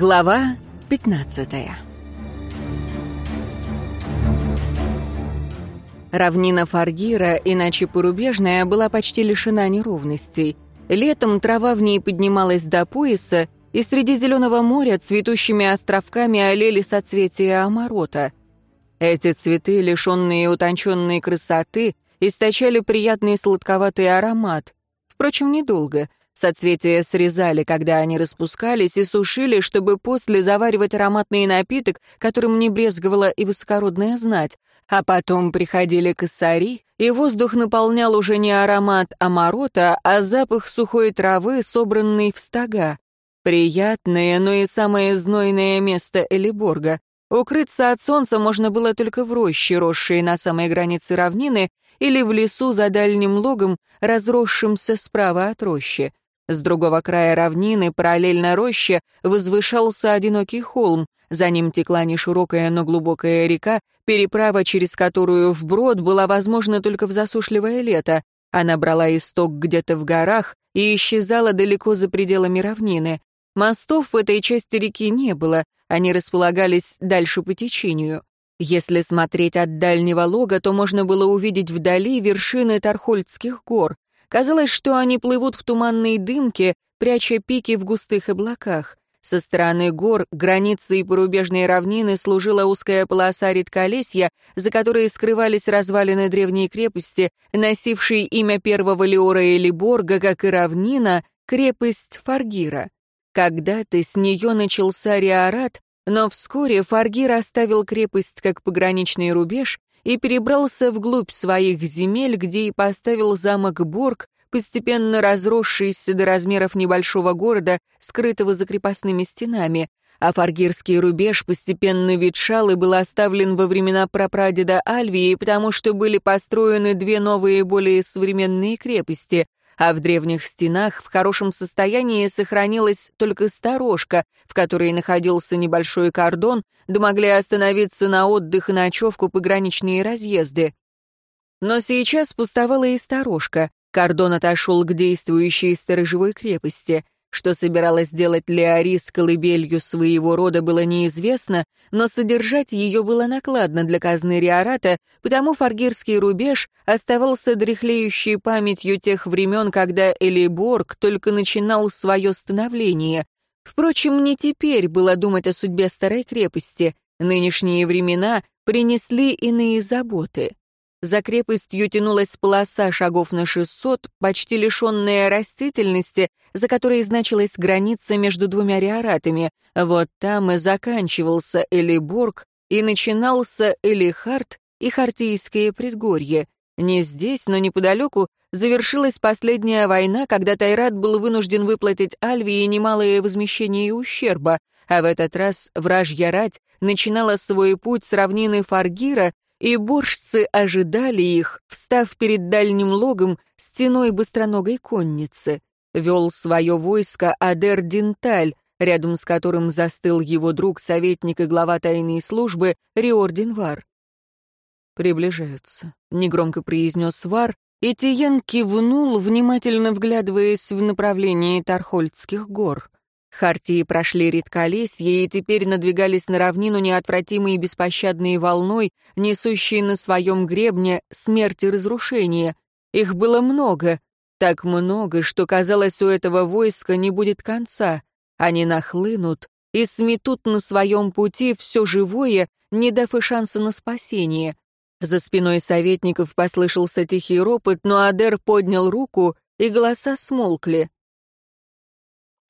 Глава 15 Равнина Фаргира, иначе порубежная, была почти лишена неровностей. Летом трава в ней поднималась до пояса, и среди зеленого моря цветущими островками олели соцветия оморота. Эти цветы, лишенные утонченной красоты, источали приятный сладковатый аромат. Впрочем, недолго — Соцветия срезали, когда они распускались, и сушили, чтобы после заваривать ароматный напиток, которым не брезговала и высокородная знать. А потом приходили косари, и воздух наполнял уже не аромат амарота, а запах сухой травы, собранной в стога. Приятное, но и самое знойное место Элиборга. Укрыться от солнца можно было только в роще, росшей на самой границе равнины, или в лесу за дальним логом, разросшимся справа от рощи. С другого края равнины, параллельно роще, возвышался одинокий холм. За ним текла неширокая, но глубокая река, переправа через которую вброд была возможна только в засушливое лето. Она брала исток где-то в горах и исчезала далеко за пределами равнины. Мостов в этой части реки не было, они располагались дальше по течению. Если смотреть от дальнего лога, то можно было увидеть вдали вершины Тархольдских гор. Казалось, что они плывут в туманной дымке, пряча пики в густых облаках. Со стороны гор, границы и порубежной равнины служила узкая полоса редколесья, за которой скрывались развалины древней крепости, носившей имя первого Леора Элиборга, как и равнина, крепость Фаргира. Когда-то с нее начался Риорат, но вскоре Фаргир оставил крепость как пограничный рубеж и перебрался вглубь своих земель, где и поставил замок Борг, постепенно разросшийся до размеров небольшого города, скрытого за крепостными стенами, а фаргирский рубеж постепенно ветшал и был оставлен во времена прапрадеда Альвии, потому что были построены две новые более современные крепости а в древних стенах в хорошем состоянии сохранилась только сторожка, в которой находился небольшой кордон, да могли остановиться на отдых и ночевку пограничные разъезды. Но сейчас пустовала и сторожка, кордон отошел к действующей сторожевой крепости — что собиралась делать Леори с колыбелью своего рода, было неизвестно, но содержать ее было накладно для казны Риората, потому фаргирский рубеж оставался дряхлеющей памятью тех времен, когда Элиборг только начинал свое становление. Впрочем, не теперь было думать о судьбе старой крепости. Нынешние времена принесли иные заботы. За крепостью тянулась полоса шагов на 600, почти лишенная растительности, за которой значилась граница между двумя риоратами. Вот там и заканчивался Элиборг, и начинался Элихард и Хартийское предгорье. Не здесь, но неподалеку завершилась последняя война, когда Тайрат был вынужден выплатить Альвии немалое возмещение ущерба, а в этот раз вражья рать начинала свой путь с равнины Фаргира и боржцы ожидали их, встав перед дальним логом стеной быстроногой конницы. Вел свое войско Адер Динталь, рядом с которым застыл его друг, советник и глава тайной службы Риор Динвар. «Приближаются», — негромко произнес Вар, и Тиен кивнул, внимательно вглядываясь в направлении Тархольдских гор. Хартии прошли редколесье и теперь надвигались на равнину неотвратимой и беспощадной волной, несущей на своем гребне смерть и разрушение. Их было много, так много, что, казалось, у этого войска не будет конца. Они нахлынут и сметут на своем пути все живое, не дав и шанса на спасение. За спиной советников послышался тихий ропот, но Адер поднял руку, и голоса смолкли.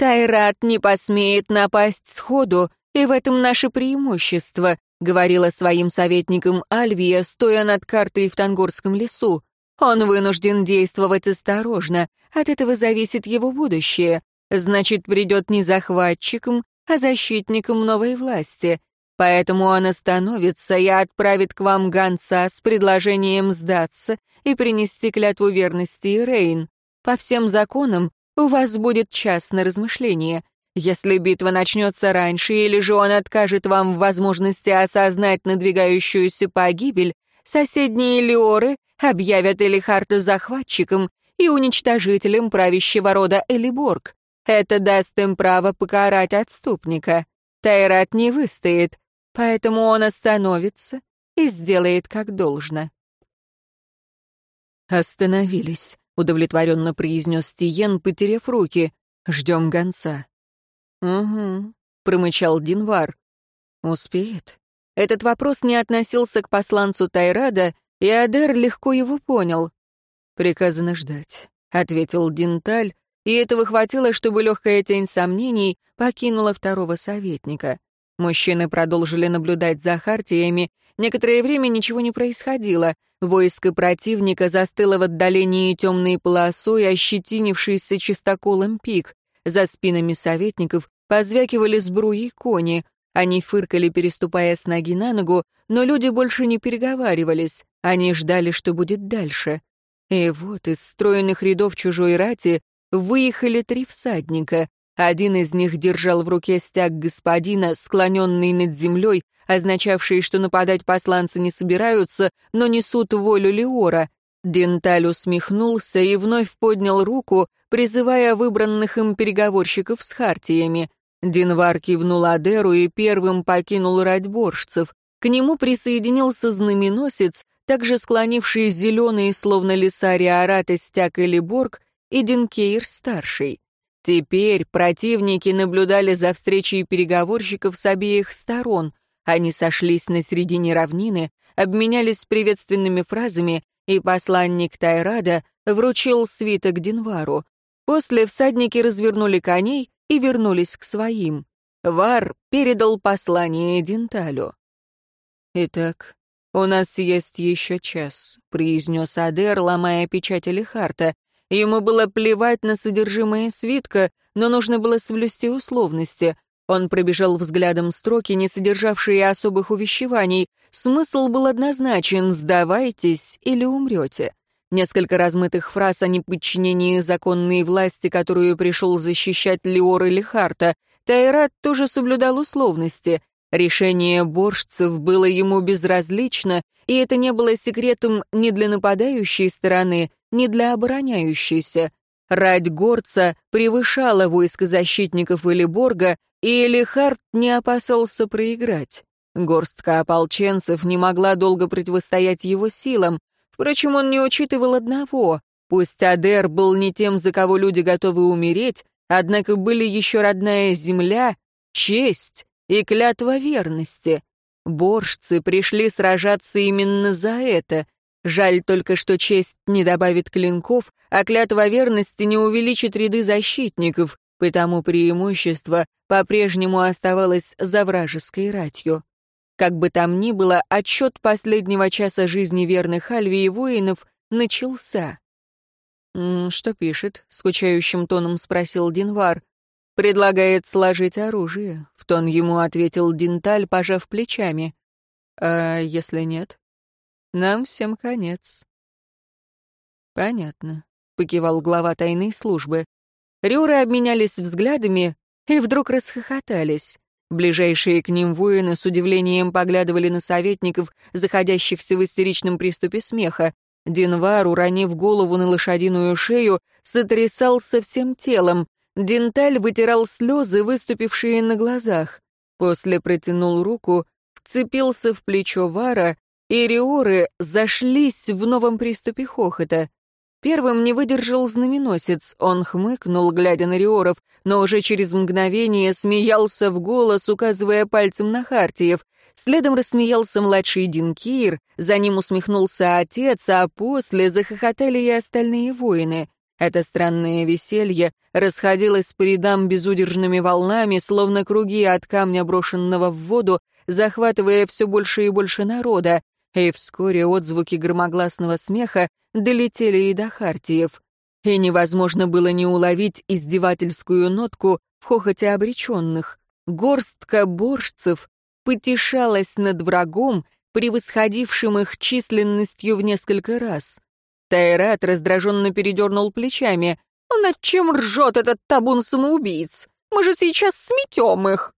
«Тайрат не посмеет напасть сходу, и в этом наше преимущество», говорила своим советникам Альвия, стоя над картой в Тангорском лесу. «Он вынужден действовать осторожно, от этого зависит его будущее. Значит, придет не захватчиком, а защитником новой власти. Поэтому он остановится и отправит к вам гонца с предложением сдаться и принести клятву верности Рейн. По всем законам у вас будет час на размышление. Если битва начнется раньше, или же он откажет вам в возможности осознать надвигающуюся погибель, соседние Леоры объявят Элихарта захватчиком и уничтожителем правящего рода Элиборг. Это даст им право покарать отступника. Тайрат не выстоит, поэтому он остановится и сделает как должно. «Остановились», — удовлетворенно произнес Тиен, потеряв руки. «Ждем гонца». «Угу», — промычал Динвар. «Успеет?» Этот вопрос не относился к посланцу Тайрада, и Адер легко его понял. «Приказано ждать», — ответил Динталь, и этого хватило, чтобы легкая тень сомнений покинула второго советника. Мужчины продолжили наблюдать за хартиями. Некоторое время ничего не происходило. Войско противника застыло в отдалении темной полосой, ощетинившейся чистоколом пик. За спинами советников позвякивали сбруи кони. Они фыркали, переступая с ноги на ногу, но люди больше не переговаривались. Они ждали, что будет дальше. И вот из стройных рядов чужой рати выехали три всадника. Один из них держал в руке стяг господина, склоненный над землей, означавший, что нападать посланцы не собираются, но несут волю Леора. Денталь усмехнулся и вновь поднял руку, призывая выбранных им переговорщиков с хартиями. Динвар кивнул Адеру и первым покинул радьборжцев. К нему присоединился знаменосец, также склонивший зеленый, словно лиса Риората, стяг или борг, и Динкейр-старший. Теперь противники наблюдали за встречей переговорщиков с обеих сторон. Они сошлись на середине равнины, обменялись приветственными фразами, и посланник Тайрада вручил свиток Динвару. После всадники развернули коней и вернулись к своим. Вар передал послание Денталю. «Итак, у нас есть еще час», — произнес Адер, ломая печать Элихарта. Ему было плевать на содержимое свитка, но нужно было соблюсти условности. Он пробежал взглядом строки, не содержавшие особых увещеваний. Смысл был однозначен — сдавайтесь или умрете. Несколько размытых фраз о неподчинении законной власти, которую пришел защищать Леор или Харта. Тайрат тоже соблюдал условности. Решение боржцев было ему безразлично, и это не было секретом ни для нападающей стороны, ни для обороняющейся. Рать горца превышала войско защитников Элиборга, и Элихард не опасался проиграть. Горстка ополченцев не могла долго противостоять его силам. Впрочем, он не учитывал одного. Пусть Адер был не тем, за кого люди готовы умереть, однако были еще родная земля, честь и клятва верности. Боржцы пришли сражаться именно за это. Жаль только, что честь не добавит клинков, а клятва верности не увеличит ряды защитников, потому преимущество по-прежнему оставалось за вражеской ратью. Как бы там ни было, отчет последнего часа жизни верных Альвии воинов начался. «Что пишет?» — скучающим тоном спросил Динвар. «Предлагает сложить оружие», — в тон ему ответил Динталь, пожав плечами. «А если нет?» «Нам всем конец». «Понятно», — покивал глава тайной службы. Рюры обменялись взглядами и вдруг расхохотались. Ближайшие к ним воины с удивлением поглядывали на советников, заходящихся в истеричном приступе смеха. Динвар, уронив голову на лошадиную шею, сотрясался всем телом. Денталь вытирал слезы, выступившие на глазах. После протянул руку, вцепился в плечо Вара, и риоры зашлись в новом приступе хохота. Первым не выдержал знаменосец. Он хмыкнул, глядя на Риоров, но уже через мгновение смеялся в голос, указывая пальцем на Хартиев. Следом рассмеялся младший Динкир, за ним усмехнулся отец, а после захохотали и остальные воины. Это странное веселье расходилось по рядам безудержными волнами, словно круги от камня, брошенного в воду, захватывая все больше и больше народа и вскоре отзвуки громогласного смеха долетели и до Хартиев, и невозможно было не уловить издевательскую нотку в хохоте обреченных. Горстка боржцев потешалась над врагом, превосходившим их численностью в несколько раз. Тайрат раздраженно передернул плечами. «А «Над чем ржет этот табун самоубийц? Мы же сейчас сметем их!»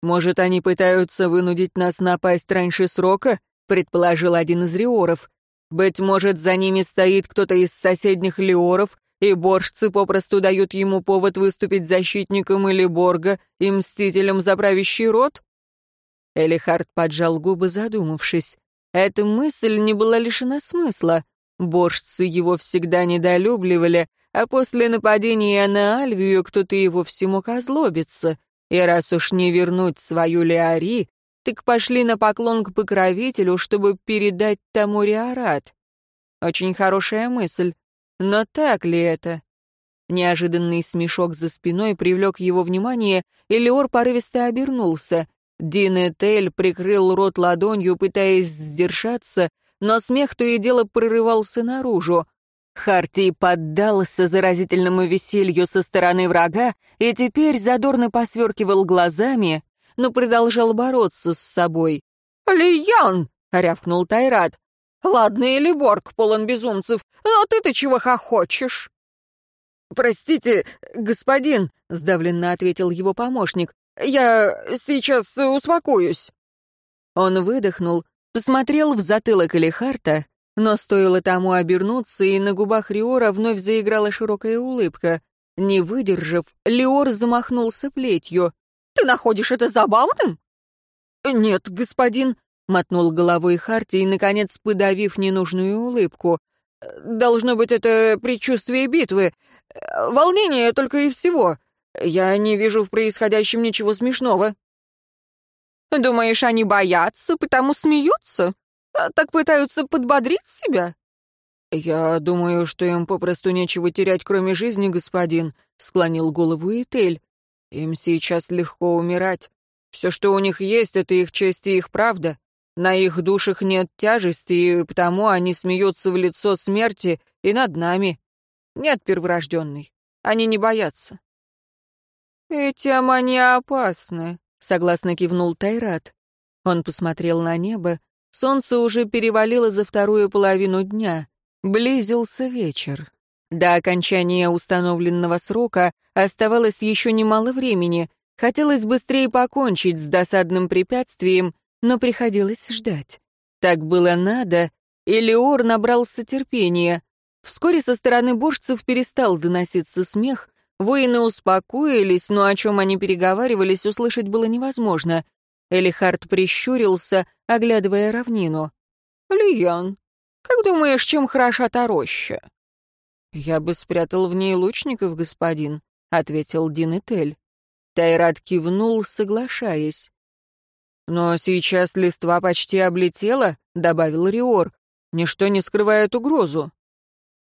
«Может, они пытаются вынудить нас напасть раньше срока?» — предположил один из риоров. «Быть может, за ними стоит кто-то из соседних лиоров, и боржцы попросту дают ему повод выступить защитником или Борга и мстителем за правящий род? Элихард поджал губы, задумавшись. Эта мысль не была лишена смысла. Боржцы его всегда недолюбливали, а после нападения на Альвию кто-то его всему озлобиться. И раз уж не вернуть свою Леари, так пошли на поклон к покровителю, чтобы передать тому Риорат. Очень хорошая мысль. Но так ли это? Неожиданный смешок за спиной привлек его внимание, и Леор порывисто обернулся. Дин Этель прикрыл рот ладонью, пытаясь сдержаться, но смех то и дело прорывался наружу. Харти поддался заразительному веселью со стороны врага и теперь задорно посверкивал глазами, но продолжал бороться с собой. «Лиян!» — рявкнул Тайрат. «Ладно, или Борг полон безумцев, но ты-то чего хохочешь?» «Простите, господин», — сдавленно ответил его помощник, «я сейчас успокоюсь». Он выдохнул, посмотрел в затылок Элихарта, но стоило тому обернуться, и на губах Риора вновь заиграла широкая улыбка. Не выдержав, Леор замахнулся плетью. «Ты находишь это забавным?» «Нет, господин», — мотнул головой Харти и, наконец, подавив ненужную улыбку. «Должно быть, это предчувствие битвы. Волнение только и всего. Я не вижу в происходящем ничего смешного». «Думаешь, они боятся, потому смеются? А так пытаются подбодрить себя?» «Я думаю, что им попросту нечего терять, кроме жизни, господин», — склонил голову Этель. «Им сейчас легко умирать. Все, что у них есть, — это их честь и их правда. На их душах нет тяжести, и потому они смеются в лицо смерти и над нами. Нет перворожденной. Они не боятся». «Этим они опасны», — согласно кивнул Тайрат. Он посмотрел на небо. Солнце уже перевалило за вторую половину дня. Близился вечер. До окончания установленного срока оставалось еще немало времени. Хотелось быстрее покончить с досадным препятствием, но приходилось ждать. Так было надо, и Леор набрался терпения. Вскоре со стороны боржцев перестал доноситься смех, воины успокоились, но о чем они переговаривались, услышать было невозможно. Элихард прищурился, оглядывая равнину. «Лиян, как думаешь, чем хороша та роща?» «Я бы спрятал в ней лучников, господин», — ответил Динетель. Тайрат кивнул, соглашаясь. «Но сейчас листва почти облетела», — добавил Риор. «Ничто не скрывает угрозу».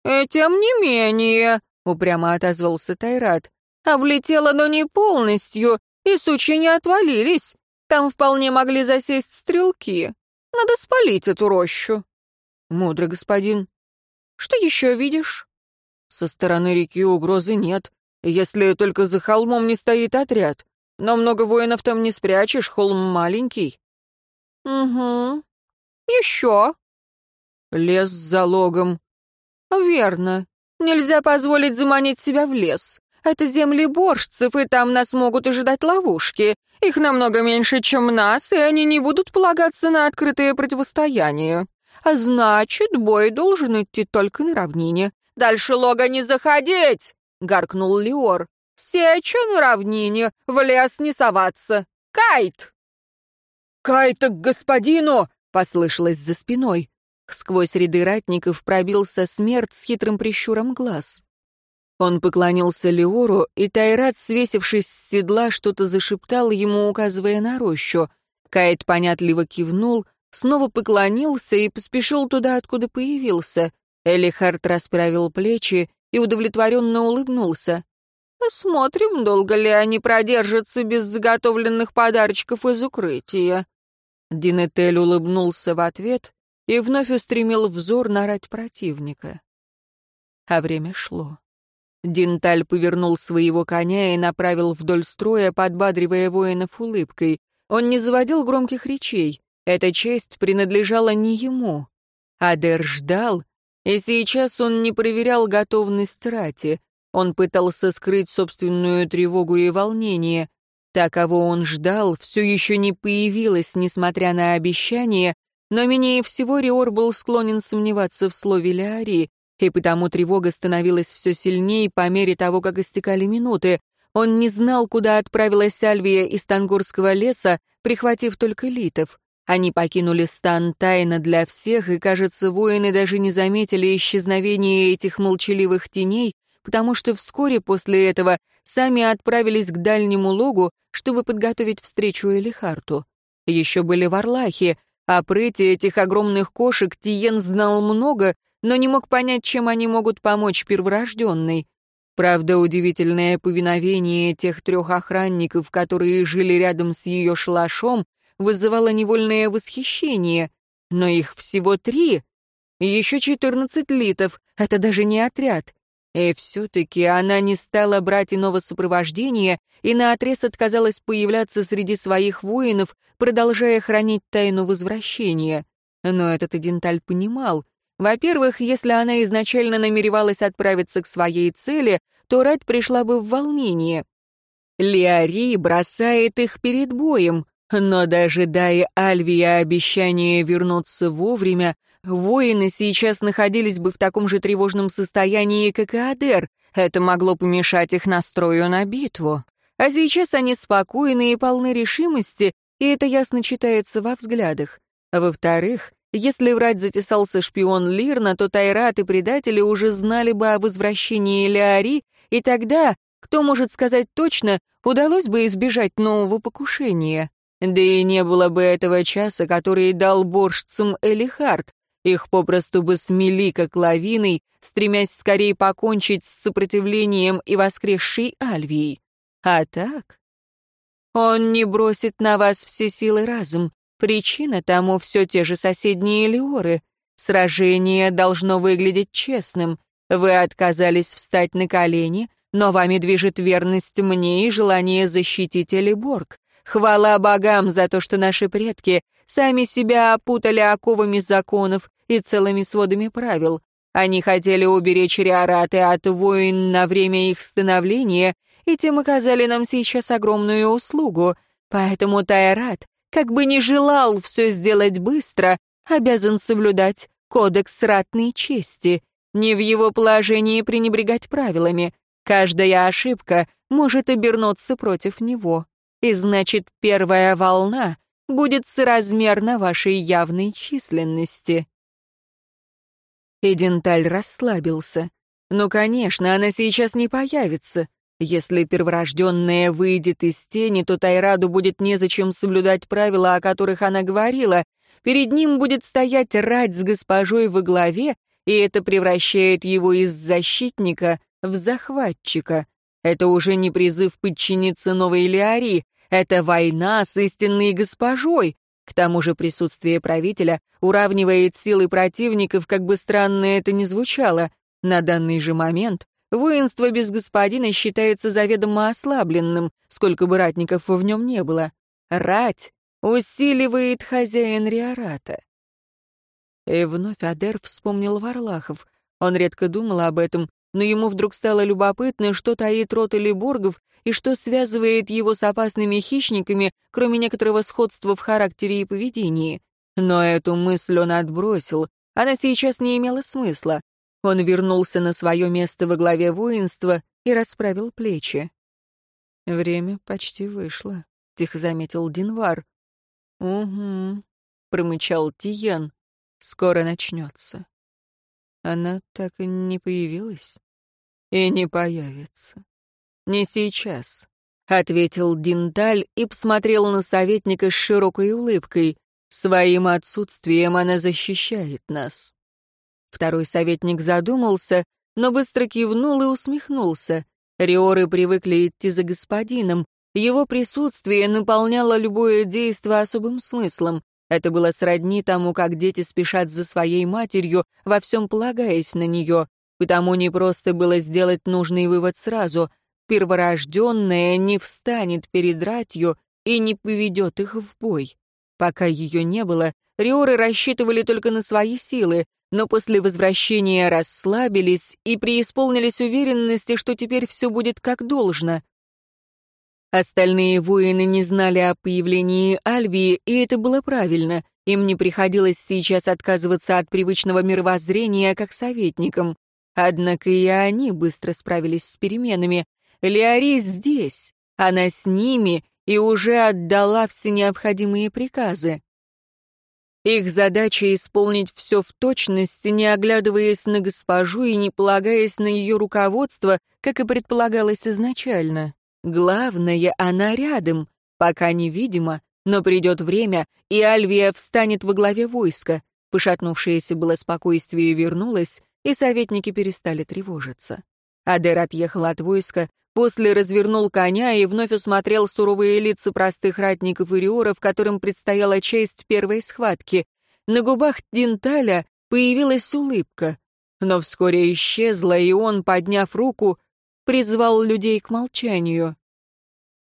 «И тем не менее», — упрямо отозвался Тайрат, «облетела, но не полностью, и сучи не отвалились. Там вполне могли засесть стрелки. Надо спалить эту рощу». «Мудро, господин». «Что еще видишь?» «Со стороны реки угрозы нет, если только за холмом не стоит отряд. Но много воинов там не спрячешь, холм маленький». «Угу. Еще?» «Лес с залогом». «Верно. Нельзя позволить заманить себя в лес. Это земли боржцев, и там нас могут ожидать ловушки. Их намного меньше, чем нас, и они не будут полагаться на открытое противостояние. А значит, бой должен идти только на равнине. Дальше лога не заходить!» — гаркнул Леор. «Сеча на равнине, в лес не соваться. Кайт!» «Кайта к господину!» — послышалось за спиной. Сквозь ряды ратников пробился смерть с хитрым прищуром глаз. Он поклонился Леору, и Тайрат, свесившись с седла, что-то зашептал ему, указывая на рощу. Кайт понятливо кивнул, снова поклонился и поспешил туда, откуда появился. Элихард расправил плечи и удовлетворенно улыбнулся. «Посмотрим, долго ли они продержатся без заготовленных подарочков из укрытия». Динетель улыбнулся в ответ и вновь устремил взор на рать противника. А время шло. Динталь повернул своего коня и направил вдоль строя, подбадривая воинов улыбкой. Он не заводил громких речей. Эта честь принадлежала не ему. Адер ждал, и сейчас он не проверял готовность рати. Он пытался скрыть собственную тревогу и волнение. Та, кого он ждал, все еще не появилась, несмотря на обещание, но менее всего Риор был склонен сомневаться в слове Леари. и потому тревога становилась все сильнее по мере того, как истекали минуты. Он не знал, куда отправилась Альвия из Тангурского леса, прихватив только литов. Они покинули стан тайно для всех, и, кажется, воины даже не заметили исчезновения этих молчаливых теней, потому что вскоре после этого сами отправились к дальнему логу, чтобы подготовить встречу Элихарту. Еще были варлахи, о прыти этих огромных кошек Тиен знал много, но не мог понять, чем они могут помочь перворожденной. Правда, удивительное повиновение тех трех охранников, которые жили рядом с ее шалашом, вызывало невольное восхищение. Но их всего три. Еще четырнадцать литов. Это даже не отряд. И все-таки она не стала брать иного сопровождения и наотрез отказалась появляться среди своих воинов, продолжая хранить тайну возвращения. Но этот Эденталь понимал. Во-первых, если она изначально намеревалась отправиться к своей цели, то рать пришла бы в волнение. Леари бросает их перед боем, но даже дая Альвия обещание вернуться вовремя, воины сейчас находились бы в таком же тревожном состоянии, как и Адер. Это могло помешать их настрою на битву. А сейчас они спокойны и полны решимости, и это ясно читается во взглядах. Во-вторых, если врать затесался шпион Лирна, то Тайрат и предатели уже знали бы о возвращении Леари, и тогда, кто может сказать точно, удалось бы избежать нового покушения. Да и не было бы этого часа, который дал борщцам Элихард. Их попросту бы смели как лавиной, стремясь скорее покончить с сопротивлением и воскресшей Альвией. А так? Он не бросит на вас все силы разом. Причина тому все те же соседние леоры. Сражение должно выглядеть честным. Вы отказались встать на колени, но вами движет верность мне и желание защитить Элиборг. Хвала богам за то, что наши предки сами себя опутали оковами законов и целыми сводами правил. Они хотели уберечь Риораты от войн на время их становления, и тем оказали нам сейчас огромную услугу. Поэтому Тайрат, как бы не желал все сделать быстро, обязан соблюдать кодекс ратной чести. Не в его положении пренебрегать правилами. Каждая ошибка может обернуться против него и значит, первая волна будет соразмерна вашей явной численности. Эденталь расслабился. Ну, конечно, она сейчас не появится. Если перворожденная выйдет из тени, то Тайраду будет незачем соблюдать правила, о которых она говорила. Перед ним будет стоять рать с госпожой во главе, и это превращает его из защитника в захватчика. Это уже не призыв подчиниться новой Лиари, это война с истинной госпожой. К тому же присутствие правителя уравнивает силы противников, как бы странно это ни звучало. На данный же момент воинство без господина считается заведомо ослабленным, сколько бы ратников в нем не было. Рать усиливает хозяин Риората. И вновь Адер вспомнил Варлахов. Он редко думал об этом, но ему вдруг стало любопытно, что таит рот Элиборгов и что связывает его с опасными хищниками, кроме некоторого сходства в характере и поведении. Но эту мысль он отбросил, она сейчас не имела смысла. Он вернулся на свое место во главе воинства и расправил плечи. «Время почти вышло», — тихо заметил Динвар. «Угу», — промычал Тиен. «Скоро начнется». Она так и не появилась и не появится. Не сейчас, — ответил Диндаль и посмотрел на советника с широкой улыбкой. Своим отсутствием она защищает нас. Второй советник задумался, но быстро кивнул и усмехнулся. Риоры привыкли идти за господином. Его присутствие наполняло любое действо особым смыслом. Это было сродни тому, как дети спешат за своей матерью, во всем полагаясь на нее. Потому не просто было сделать нужный вывод сразу. Перворожденная не встанет перед ратью и не поведет их в бой. Пока ее не было, риоры рассчитывали только на свои силы, но после возвращения расслабились и преисполнились уверенности, что теперь все будет как должно. Остальные воины не знали о появлении Альвии, и это было правильно. Им не приходилось сейчас отказываться от привычного мировоззрения как советникам. Однако и они быстро справились с переменами. Леорис здесь, она с ними и уже отдала все необходимые приказы. Их задача — исполнить все в точности, не оглядываясь на госпожу и не полагаясь на ее руководство, как и предполагалось изначально. Главное, она рядом, пока невидима, но придет время, и Альвия встанет во главе войска. Пошатнувшееся было спокойствие вернулось, и советники перестали тревожиться. Адер отъехал от войска, после развернул коня и вновь осмотрел суровые лица простых ратников и риоров, которым предстояла честь первой схватки. На губах Динталя появилась улыбка, но вскоре исчезла, и он, подняв руку, призвал людей к молчанию.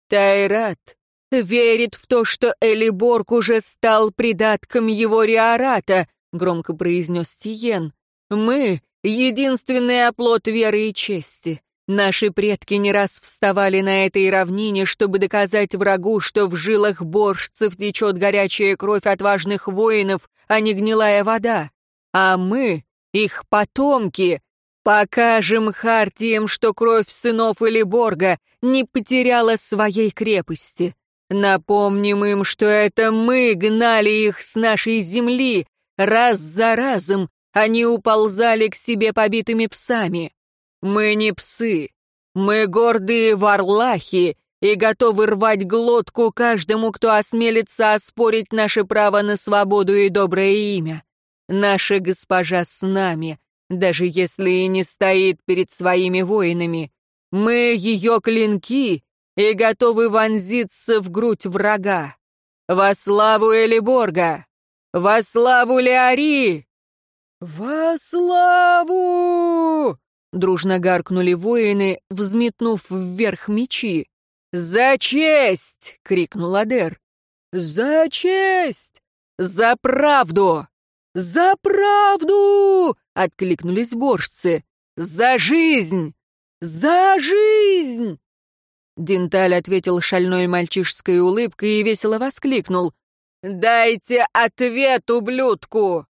Тайрат верит в то, что Элиборг уже стал придатком его риората, громко произнес Тиен. Мы — единственный оплот веры и чести. Наши предки не раз вставали на этой равнине, чтобы доказать врагу, что в жилах борщцев течет горячая кровь отважных воинов, а не гнилая вода. А мы, их потомки, покажем Хартиям, что кровь сынов Элиборга не потеряла своей крепости. Напомним им, что это мы гнали их с нашей земли, раз за разом, они уползали к себе побитыми псами. Мы не псы. Мы гордые варлахи и готовы рвать глотку каждому, кто осмелится оспорить наше право на свободу и доброе имя. Наша госпожа с нами, даже если и не стоит перед своими воинами. Мы ее клинки и готовы вонзиться в грудь врага. Во славу Элиборга! Во славу Леари! «Во славу!» — дружно гаркнули воины, взметнув вверх мечи. «За честь!» — крикнул Адер. «За честь! За правду! За правду!» — откликнулись боржцы. «За жизнь! За жизнь!» Денталь ответил шальной мальчишской улыбкой и весело воскликнул. «Дайте ответ, ублюдку!»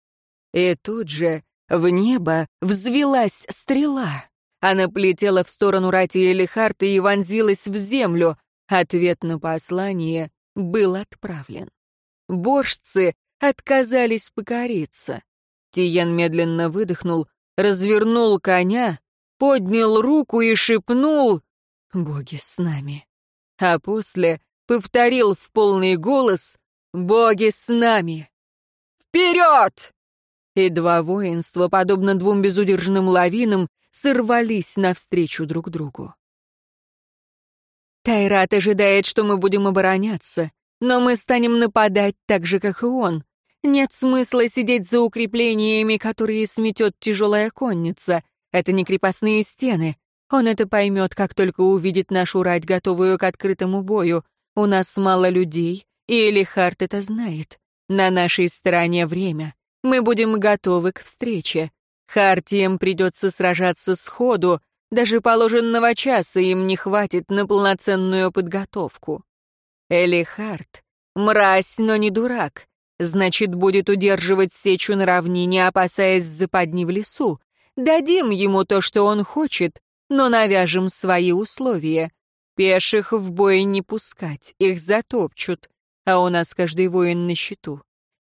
И тут же в небо взвелась стрела. Она полетела в сторону Рати Элихарта и вонзилась в землю. Ответ на послание был отправлен. Божцы отказались покориться. Тиен медленно выдохнул, развернул коня, поднял руку и шепнул «Боги с нами». А после повторил в полный голос «Боги с нами». «Вперед!» И два воинства, подобно двум безудержным лавинам, сорвались навстречу друг другу. Тайрат ожидает, что мы будем обороняться, но мы станем нападать так же, как и он. Нет смысла сидеть за укреплениями, которые сметет тяжелая конница. Это не крепостные стены. Он это поймет, как только увидит нашу рать, готовую к открытому бою. У нас мало людей, и Элихард это знает. На нашей стороне время. Мы будем готовы к встрече. Хартиям придется сражаться сходу, даже положенного часа им не хватит на полноценную подготовку. Эли Харт — мразь, но не дурак, значит, будет удерживать сечу на равнине, опасаясь западни в лесу. Дадим ему то, что он хочет, но навяжем свои условия. Пеших в бой не пускать, их затопчут, а у нас каждый воин на счету.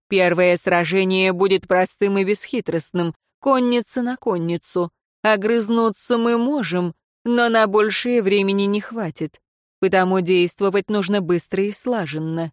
Первое сражение будет простым и бесхитростным, конница на конницу. Огрызнуться мы можем, но на большее времени не хватит, потому действовать нужно быстро и слаженно.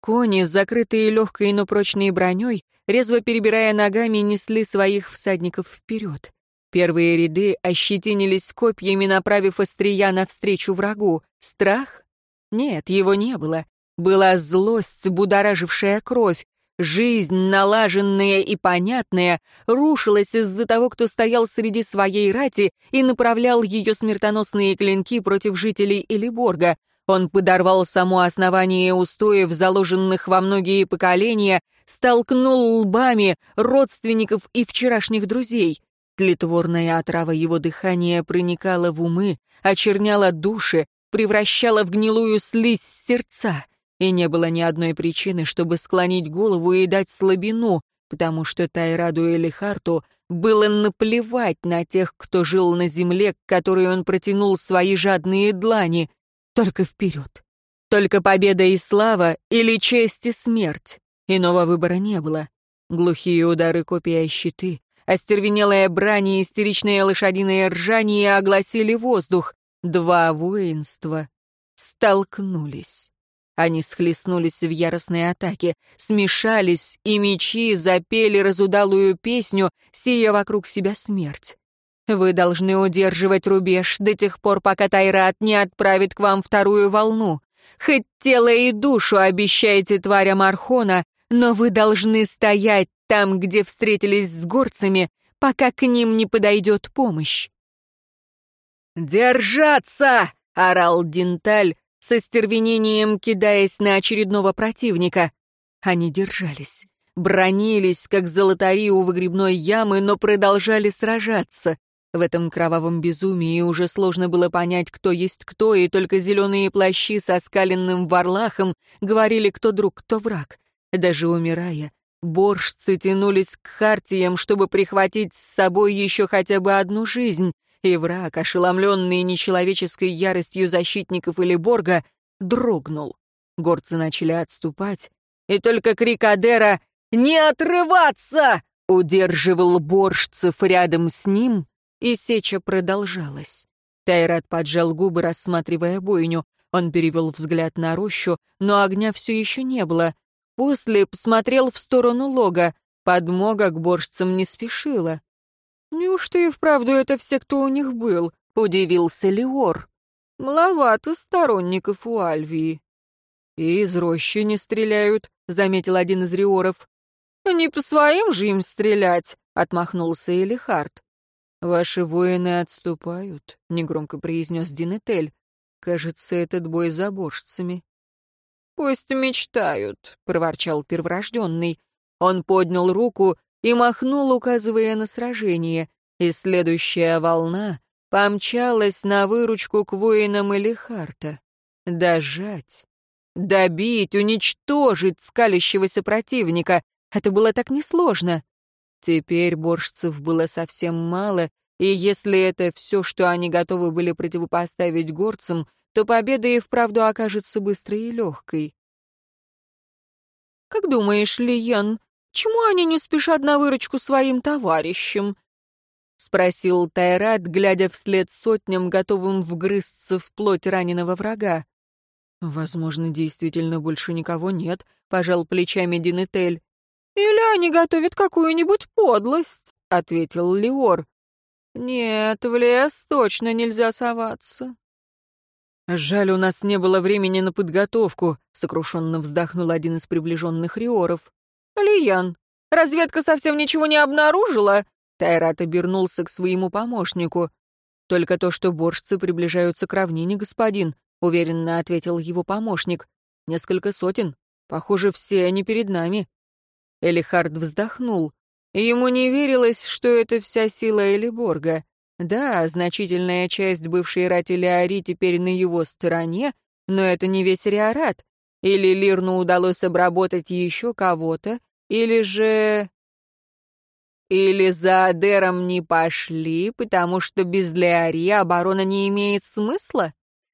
Кони, закрытые легкой, но прочной броней, резво перебирая ногами, несли своих всадников вперед. Первые ряды ощетинились копьями, направив острия навстречу врагу. Страх? Нет, его не было. Была злость, будоражившая кровь. Жизнь, налаженная и понятная, рушилась из-за того, кто стоял среди своей рати и направлял ее смертоносные клинки против жителей Элиборга. Он подорвал само основание устоев, заложенных во многие поколения, столкнул лбами родственников и вчерашних друзей. Тлетворная отрава его дыхания проникала в умы, очерняла души, превращала в гнилую слизь сердца — и не было ни одной причины, чтобы склонить голову и дать слабину. потому что Тайраду Элихарту было наплевать на тех, кто жил на земле, к которой он протянул свои жадные длани. Только вперед. Только победа и слава, или честь и смерть. Иного выбора не было. Глухие удары копий о щиты, остервенелая брань и истеричное лошадиное ржание огласили воздух. Два воинства столкнулись. Они схлестнулись в яростной атаке, смешались, и мечи запели разудалую песню, сея вокруг себя смерть. Вы должны удерживать рубеж до тех пор, пока Тайрат не отправит к вам вторую волну. Хоть тело и душу обещаете тварям Архона, но вы должны стоять там, где встретились с горцами, пока к ним не подойдет помощь. «Держаться!» — орал Динталь, со стервенением кидаясь на очередного противника. Они держались, бронились, как золотари у выгребной ямы, но продолжали сражаться. В этом кровавом безумии уже сложно было понять, кто есть кто, и только зеленые плащи со скаленным варлахом говорили, кто друг, кто враг. Даже умирая, боржцы тянулись к хартиям, чтобы прихватить с собой еще хотя бы одну жизнь, и враг, ошеломленный нечеловеческой яростью защитников или Борга, дрогнул. Горцы начали отступать, и только крик Адера «Не отрываться!» удерживал боржцев рядом с ним, и сеча продолжалась. Тайрат поджал губы, рассматривая бойню. Он перевел взгляд на рощу, но огня все еще не было. После посмотрел в сторону лога. Подмога к боржцам не спешила. «Неужто и вправду это все, кто у них был?» — удивился Леор. «Маловато сторонников у Альвии». «И из рощи не стреляют», — заметил один из риоров. «Не по своим же им стрелять», — отмахнулся Элихард. «Ваши воины отступают», — негромко произнес Динетель. «Кажется, этот бой за боржцами». «Пусть мечтают», — проворчал перворожденный. Он поднял руку и махнул, указывая на сражение, и следующая волна помчалась на выручку к воинам Элихарта. Дожать, добить, уничтожить скалящегося противника — это было так несложно. Теперь боржцев было совсем мало, и если это все, что они готовы были противопоставить горцам, то победа и вправду окажется быстрой и легкой. «Как думаешь, Лиян, Чему они не спешат на выручку своим товарищам?» — спросил Тайрат, глядя вслед сотням, готовым вгрызться в плоть раненого врага. «Возможно, действительно больше никого нет», — пожал плечами Динетель. «Или они готовят какую-нибудь подлость», — ответил Леор. «Нет, в лес точно нельзя соваться». «Жаль, у нас не было времени на подготовку», — сокрушенно вздохнул один из приближенных риоров. «Лиян, разведка совсем ничего не обнаружила?» Тайрат обернулся к своему помощнику. «Только то, что боржцы приближаются к равнине, господин», — уверенно ответил его помощник. «Несколько сотен. Похоже, все они перед нами». Элихард вздохнул. Ему не верилось, что это вся сила Элиборга. Да, значительная часть бывшей рати Леари теперь на его стороне, но это не весь Риорат. Или Лирну удалось обработать еще кого-то, или же... Или за Адером не пошли, потому что без Леари оборона не имеет смысла?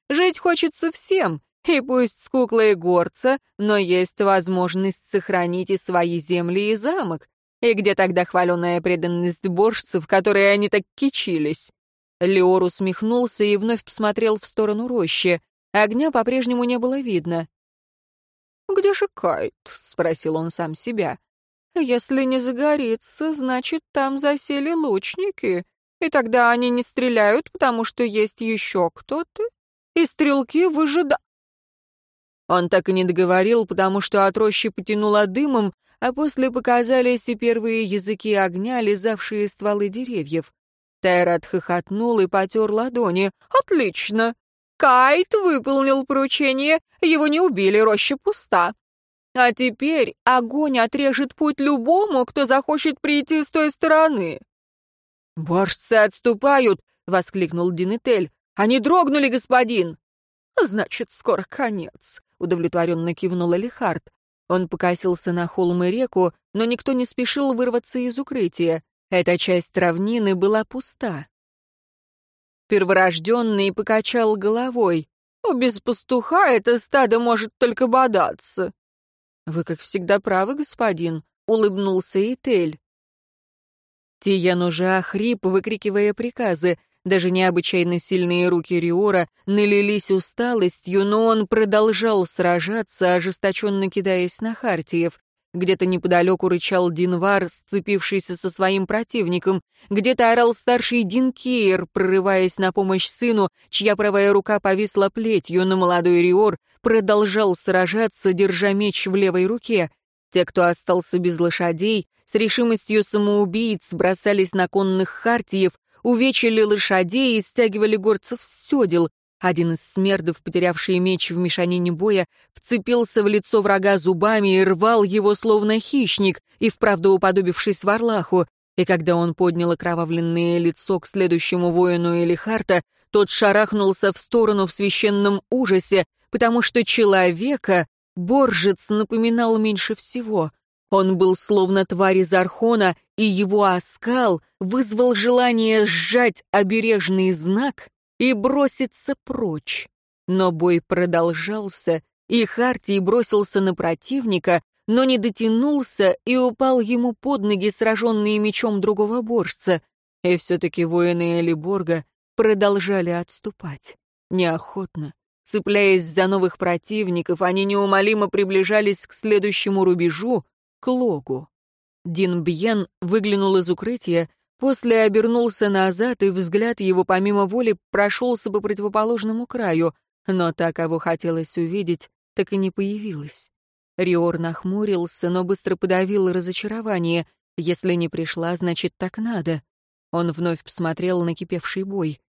Жить хочется всем, и пусть с куклой горца, но есть возможность сохранить и свои земли, и замок. И где тогда хваленая преданность боржцев, которые они так кичились? Леор усмехнулся и вновь посмотрел в сторону рощи. Огня по-прежнему не было видно. «Где же Кайт?» — спросил он сам себя. «Если не загорится, значит, там засели лучники, и тогда они не стреляют, потому что есть еще кто-то, и стрелки выжида...» Он так и не договорил, потому что от рощи потянуло дымом, а после показались и первые языки огня, лизавшие стволы деревьев. Тайрат хохотнул и потер ладони. «Отлично! Кайт выполнил поручение, его не убили, роща пуста. А теперь огонь отрежет путь любому, кто захочет прийти с той стороны. «Боржцы отступают!» — воскликнул Динетель. «Они дрогнули, господин!» «Значит, скоро конец», — удовлетворенно кивнула Лихард. Он покосился на холм и реку, но никто не спешил вырваться из укрытия. Эта часть равнины была пуста. Перворожденный покачал головой. «Без пастуха это стадо может только бодаться». «Вы, как всегда, правы, господин», — улыбнулся Итель. Тиян уже охрип, выкрикивая приказы. Даже необычайно сильные руки Риора налились усталостью, но он продолжал сражаться, ожесточенно кидаясь на Хартиев. Где-то неподалеку рычал Динвар, сцепившийся со своим противником. Где-то орал старший Динкейр, прорываясь на помощь сыну, чья правая рука повисла плетью, но молодой Риор продолжал сражаться, держа меч в левой руке. Те, кто остался без лошадей, с решимостью самоубийц бросались на конных Хартиев, увечили лошадей и стягивали горцев с седел. Один из смердов, потерявший меч в мешанине боя, вцепился в лицо врага зубами и рвал его словно хищник, и вправду уподобившись Варлаху. И когда он поднял окровавленное лицо к следующему воину Элихарта, тот шарахнулся в сторону в священном ужасе, потому что человека Боржец напоминал меньше всего — он был словно тварь из Архона, и его оскал вызвал желание сжать обережный знак и броситься прочь. Но бой продолжался, и Хартий бросился на противника, но не дотянулся и упал ему под ноги, сраженные мечом другого боржца. И все-таки воины Элиборга продолжали отступать. Неохотно. Цепляясь за новых противников, они неумолимо приближались к следующему рубежу, к логу. Дин Бьен выглянул из укрытия, после обернулся назад, и взгляд его помимо воли прошелся по противоположному краю, но та, кого хотелось увидеть, так и не появилась. Риор нахмурился, но быстро подавил разочарование. Если не пришла, значит, так надо. Он вновь посмотрел на кипевший бой.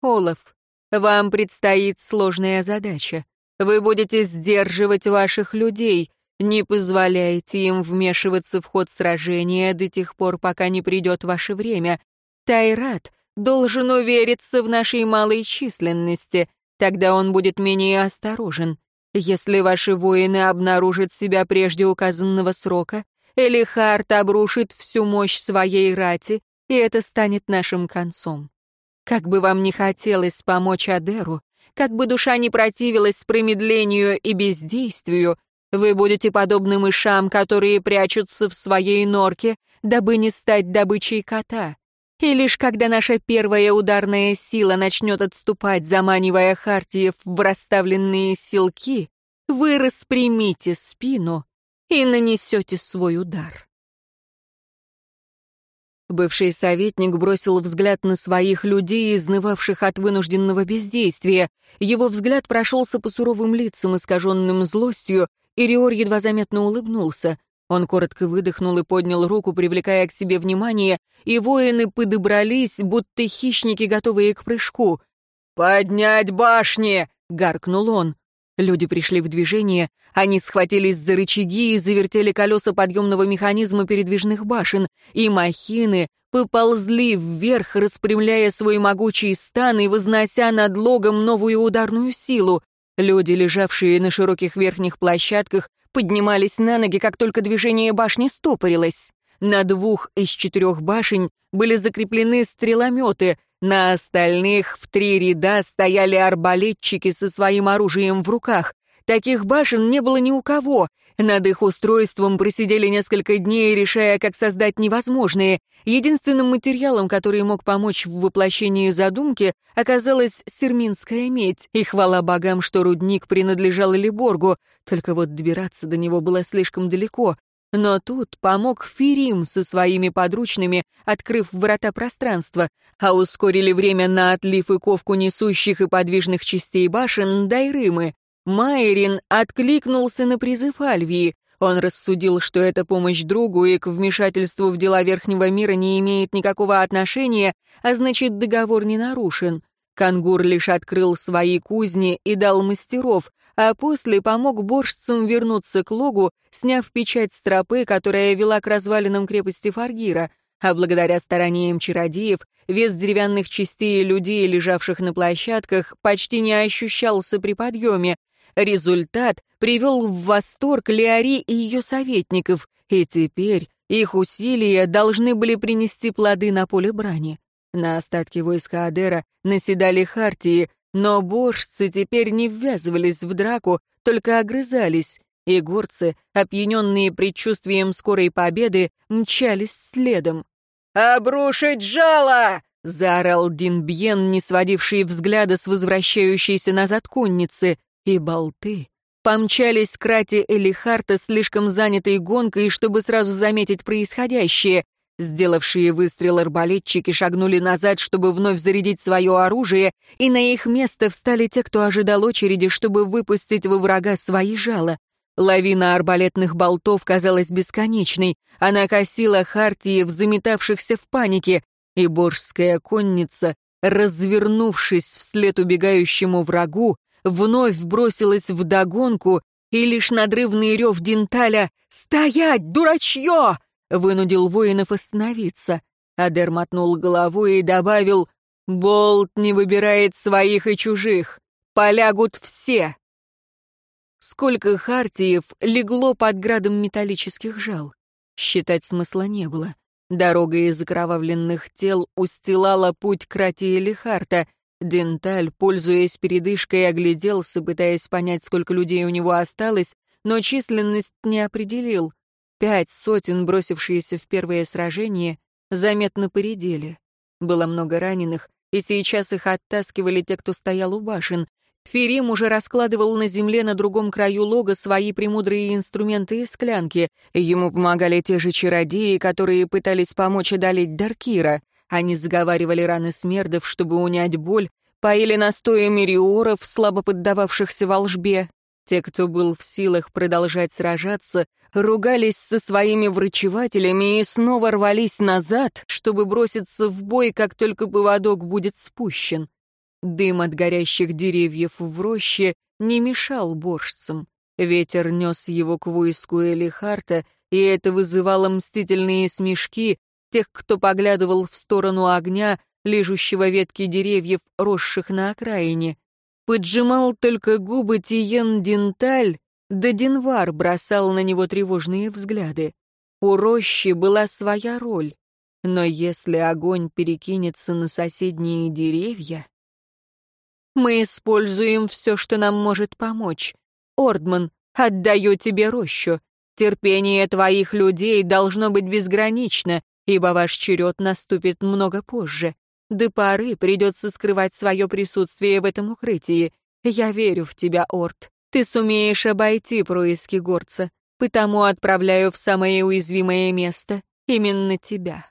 «Олаф, вам предстоит сложная задача. Вы будете сдерживать ваших людей, не позволяйте им вмешиваться в ход сражения до тех пор, пока не придет ваше время. Тайрат должен увериться в нашей малой численности, тогда он будет менее осторожен. Если ваши воины обнаружат себя прежде указанного срока, Элихард обрушит всю мощь своей рати, и это станет нашим концом. Как бы вам ни хотелось помочь Адеру, как бы душа не противилась промедлению и бездействию, вы будете подобны мышам, которые прячутся в своей норке, дабы не стать добычей кота. И лишь когда наша первая ударная сила начнет отступать, заманивая Хартиев в расставленные силки, вы распрямите спину и нанесете свой удар. Бывший советник бросил взгляд на своих людей, изнывавших от вынужденного бездействия. Его взгляд прошелся по суровым лицам, искаженным злостью, Ириор едва заметно улыбнулся. Он коротко выдохнул и поднял руку, привлекая к себе внимание, и воины подобрались, будто хищники, готовые к прыжку. «Поднять башни!» — гаркнул он. Люди пришли в движение, они схватились за рычаги и завертели колеса подъемного механизма передвижных башен, и махины поползли вверх, распрямляя свой могучий стан и вознося над логом новую ударную силу. Люди, лежавшие на широких верхних площадках, поднимались на ноги, как только движение башни стопорилось. На двух из четырех башен были закреплены стрелометы, на остальных в три ряда стояли арбалетчики со своим оружием в руках. Таких башен не было ни у кого, над их устройством просидели несколько дней, решая, как создать невозможное. Единственным материалом, который мог помочь в воплощении задумки, оказалась серминская медь. И хвала богам, что рудник принадлежал Либоргу, только вот добираться до него было слишком далеко. Но тут помог Фирим со своими подручными, открыв врата пространства, а ускорили время на отлив и ковку несущих и подвижных частей башен Дайрымы. Майрин откликнулся на призыв Альвии. Он рассудил, что это помощь другу и к вмешательству в дела Верхнего мира не имеет никакого отношения, а значит, договор не нарушен. Кангур лишь открыл свои кузни и дал мастеров, а после помог боржцам вернуться к логу, сняв печать с тропы, которая вела к развалинам крепости Фаргира, а благодаря стараниям чародеев вес деревянных частей людей, лежавших на площадках, почти не ощущался при подъеме, Результат привел в восторг Леори и ее советников, и теперь их усилия должны были принести плоды на поле брани. На остатки войска Адера наседали Хартии, но божцы теперь не ввязывались в драку, только огрызались, и горцы, опьяненные предчувствием скорой победы, мчались следом. «Обрушить жало!» — заорал Динбьен, не сводивший взгляда с возвращающейся назад конницы, и болты помчались к рате Элихарта, слишком занятой гонкой, чтобы сразу заметить происходящее. Сделавшие выстрел арбалетчики шагнули назад, чтобы вновь зарядить свое оружие, и на их место встали те, кто ожидал очереди, чтобы выпустить во врага свои жала. Лавина арбалетных болтов казалась бесконечной. Она косила Хартиев, заметавшихся в панике, и боржская конница, развернувшись вслед убегающему врагу, вновь бросилась в догонку, и лишь надрывный рев Денталя «Стоять, дурачье!» вынудил воинов остановиться. Адер мотнул головой и добавил «Болт не выбирает своих и чужих. Полягут все». Сколько хартиев легло под градом металлических жал. Считать смысла не было. Дорога из окровавленных тел устилала путь к рате Элихарта, Денталь, пользуясь передышкой, огляделся, пытаясь понять, сколько людей у него осталось, но численность не определил. Пять сотен, бросившиеся в первое сражение, заметно поредели. Было много раненых, и сейчас их оттаскивали те, кто стоял у башен. Ферим уже раскладывал на земле на другом краю лога свои премудрые инструменты и склянки. Ему помогали те же чародеи, которые пытались помочь одолеть Даркира. Они заговаривали раны смердов, чтобы унять боль, поили настоями риоров, слабо поддававшихся волжбе. Те, кто был в силах продолжать сражаться, ругались со своими врачевателями и снова рвались назад, чтобы броситься в бой, как только поводок будет спущен. Дым от горящих деревьев в роще не мешал боржцам. Ветер нес его к войску Элихарта, и это вызывало мстительные смешки, тех, кто поглядывал в сторону огня, лижущего ветки деревьев, росших на окраине. Поджимал только губы Тиен Денталь, да Динвар бросал на него тревожные взгляды. У рощи была своя роль, но если огонь перекинется на соседние деревья... Мы используем все, что нам может помочь. Ордман, отдаю тебе рощу. Терпение твоих людей должно быть безгранично, ибо ваш черед наступит много позже. До поры придется скрывать свое присутствие в этом укрытии. Я верю в тебя, Орд. Ты сумеешь обойти происки горца, потому отправляю в самое уязвимое место именно тебя».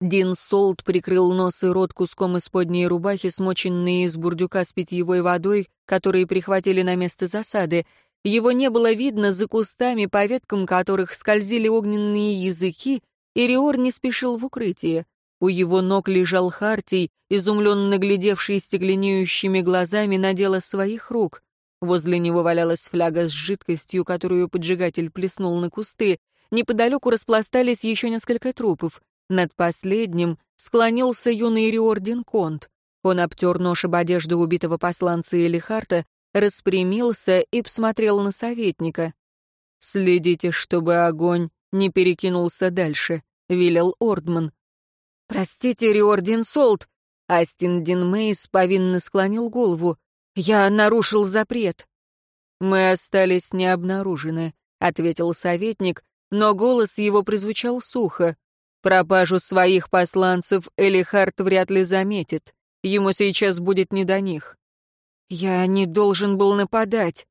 Дин Солт прикрыл нос и рот куском исподней рубахи, смоченные из бурдюка с питьевой водой, которые прихватили на место засады. Его не было видно за кустами, по веткам которых скользили огненные языки, и Риор не спешил в укрытие. У его ног лежал Хартий, изумленно глядевший стекленеющими глазами на дело своих рук. Возле него валялась фляга с жидкостью, которую поджигатель плеснул на кусты. Неподалеку распластались еще несколько трупов. Над последним склонился юный Риордин Конт. Он обтер нож об одежду убитого посланца Элихарта, распрямился и посмотрел на советника. «Следите, чтобы огонь не перекинулся дальше», — велел Ордман. «Простите, Риордин Солт», — Астин Дин Мейс повинно склонил голову. «Я нарушил запрет». «Мы остались необнаружены», — ответил советник, но голос его прозвучал сухо. «Пропажу своих посланцев Элихард вряд ли заметит. Ему сейчас будет не до них». «Я не должен был нападать».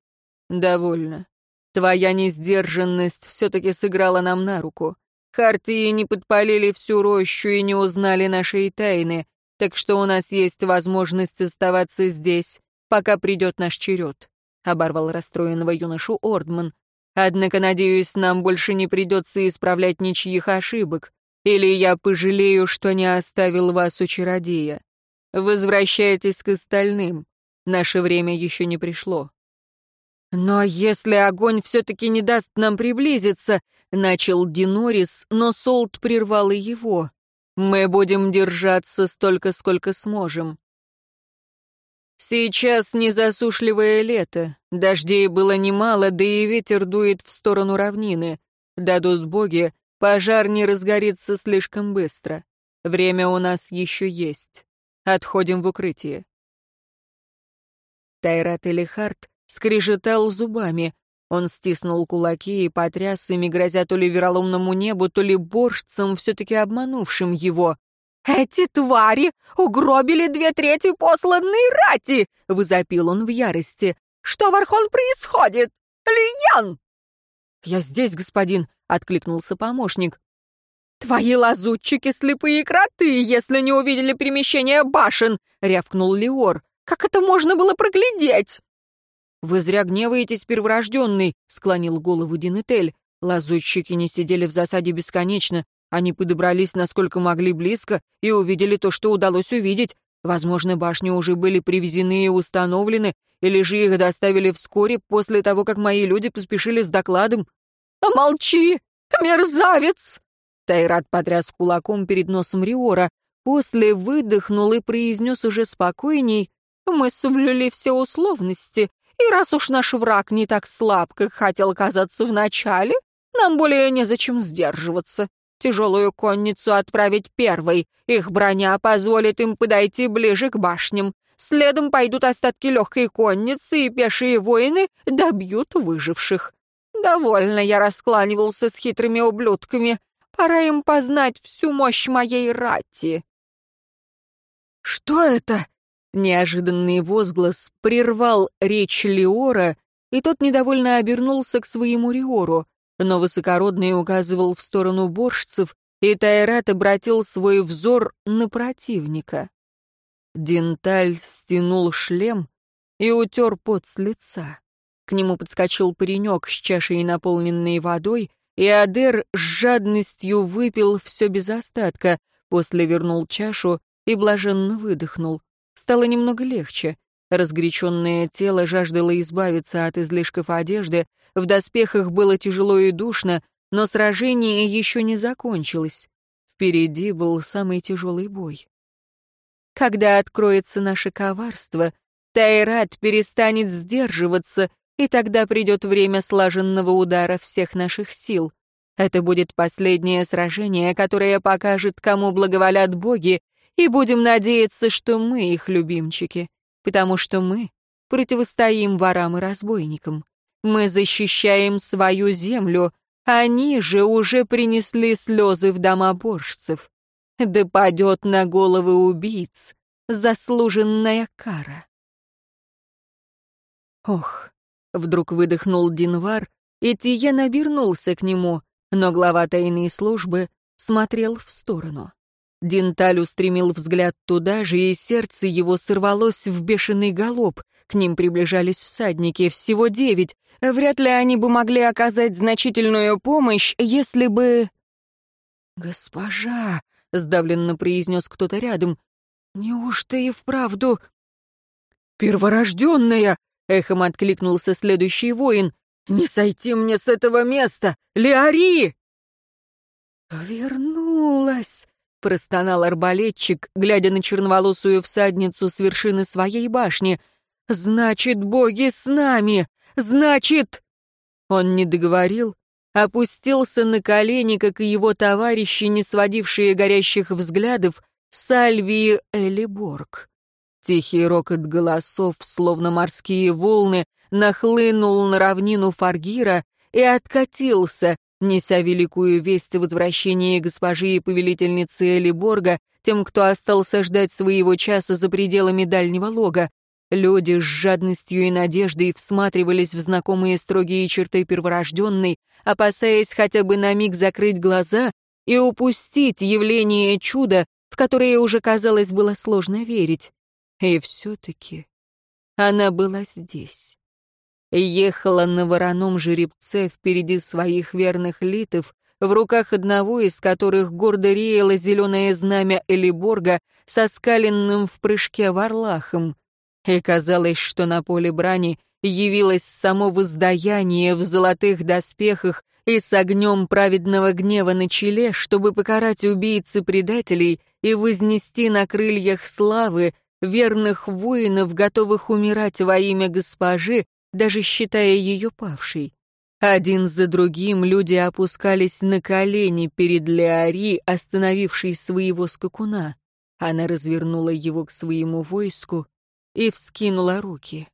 «Довольно. Твоя несдержанность все-таки сыграла нам на руку. Хартии не подпалили всю рощу и не узнали нашей тайны, так что у нас есть возможность оставаться здесь, пока придет наш черед», — оборвал расстроенного юношу Ордман. «Однако, надеюсь, нам больше не придется исправлять ничьих ошибок, или я пожалею, что не оставил вас у чародея. Возвращайтесь к остальным. Наше время еще не пришло». «Но если огонь все-таки не даст нам приблизиться», — начал Динорис, но Солт прервал и его. «Мы будем держаться столько, сколько сможем». Сейчас незасушливое лето, дождей было немало, да и ветер дует в сторону равнины. Дадут боги, пожар не разгорится слишком быстро. Время у нас еще есть. Отходим в укрытие. Тайрат Элихард скрежетал зубами. Он стиснул кулаки и потряс ими, грозя то ли вероломному небу, то ли борщцам, все-таки обманувшим его. «Эти твари угробили две трети посланной рати!» — возопил он в ярости. «Что в Архон происходит? Лиян!» «Я здесь, господин», — откликнулся помощник. «Твои лазутчики слепые кроты, если не увидели перемещение башен!» — рявкнул Леор. «Как это можно было проглядеть?» «Вы зря гневаетесь, перворожденный», — склонил голову Динетель. Лазутчики не сидели в засаде бесконечно. Они подобрались насколько могли близко и увидели то, что удалось увидеть. Возможно, башни уже были привезены и установлены, или же их доставили вскоре после того, как мои люди поспешили с докладом. «Молчи, мерзавец!» Тайрат потряс кулаком перед носом Риора, после выдохнул и произнес уже спокойней. «Мы соблюли все условности, и раз уж наш враг не так слаб, как хотел казаться вначале, нам более незачем сдерживаться тяжелую конницу отправить первой. Их броня позволит им подойти ближе к башням. Следом пойдут остатки легкой конницы, и пешие воины добьют выживших. Довольно я раскланивался с хитрыми ублюдками. Пора им познать всю мощь моей рати. «Что это?» Неожиданный возглас прервал речь Леора, и тот недовольно обернулся к своему Риору но высокородный указывал в сторону борщцев, и Тайрат обратил свой взор на противника. Денталь стянул шлем и утер пот с лица. К нему подскочил паренек с чашей, наполненной водой, и Адер с жадностью выпил все без остатка, после вернул чашу и блаженно выдохнул. Стало немного легче. Разгоряченное тело жаждало избавиться от излишков одежды, в доспехах было тяжело и душно, но сражение еще не закончилось. Впереди был самый тяжелый бой. Когда откроется наше коварство, Тайрат перестанет сдерживаться, и тогда придет время слаженного удара всех наших сил. Это будет последнее сражение, которое покажет, кому благоволят боги, и будем надеяться, что мы их любимчики потому что мы противостоим ворам и разбойникам. Мы защищаем свою землю, они же уже принесли слезы в дома боржцев. Да падет на головы убийц заслуженная кара. Ох, вдруг выдохнул Динвар, и Тиен обернулся к нему, но глава тайной службы смотрел в сторону. Динталь устремил взгляд туда же, и сердце его сорвалось в бешеный галоп. К ним приближались всадники, всего девять. Вряд ли они бы могли оказать значительную помощь, если бы... «Госпожа», — сдавленно произнес кто-то рядом, — «неужто и вправду...» «Перворожденная!» — эхом откликнулся следующий воин. «Не сойти мне с этого места! Леари!» «Вернулась!» Простонал арбалетчик, глядя на черноволосую всадницу с вершины своей башни. «Значит, боги с нами! Значит...» Он не договорил, опустился на колени, как и его товарищи, не сводившие горящих взглядов, Сальвии Элиборг. Тихий рокот голосов, словно морские волны, нахлынул на равнину Фаргира и откатился, неся великую весть о возвращении госпожи и повелительницы Элиборга тем, кто остался ждать своего часа за пределами дальнего лога. Люди с жадностью и надеждой всматривались в знакомые строгие черты перворожденной, опасаясь хотя бы на миг закрыть глаза и упустить явление чуда, в которое уже, казалось, было сложно верить. И все-таки она была здесь ехала на вороном жеребце впереди своих верных литов, в руках одного из которых гордо реяло зеленое знамя Элиборга со скаленным в прыжке варлахом. И казалось, что на поле брани явилось само воздаяние в золотых доспехах и с огнем праведного гнева на челе, чтобы покарать убийцы предателей и вознести на крыльях славы верных воинов, готовых умирать во имя госпожи, даже считая ее павшей. Один за другим люди опускались на колени перед Леари, остановившей своего скакуна. Она развернула его к своему войску и вскинула руки.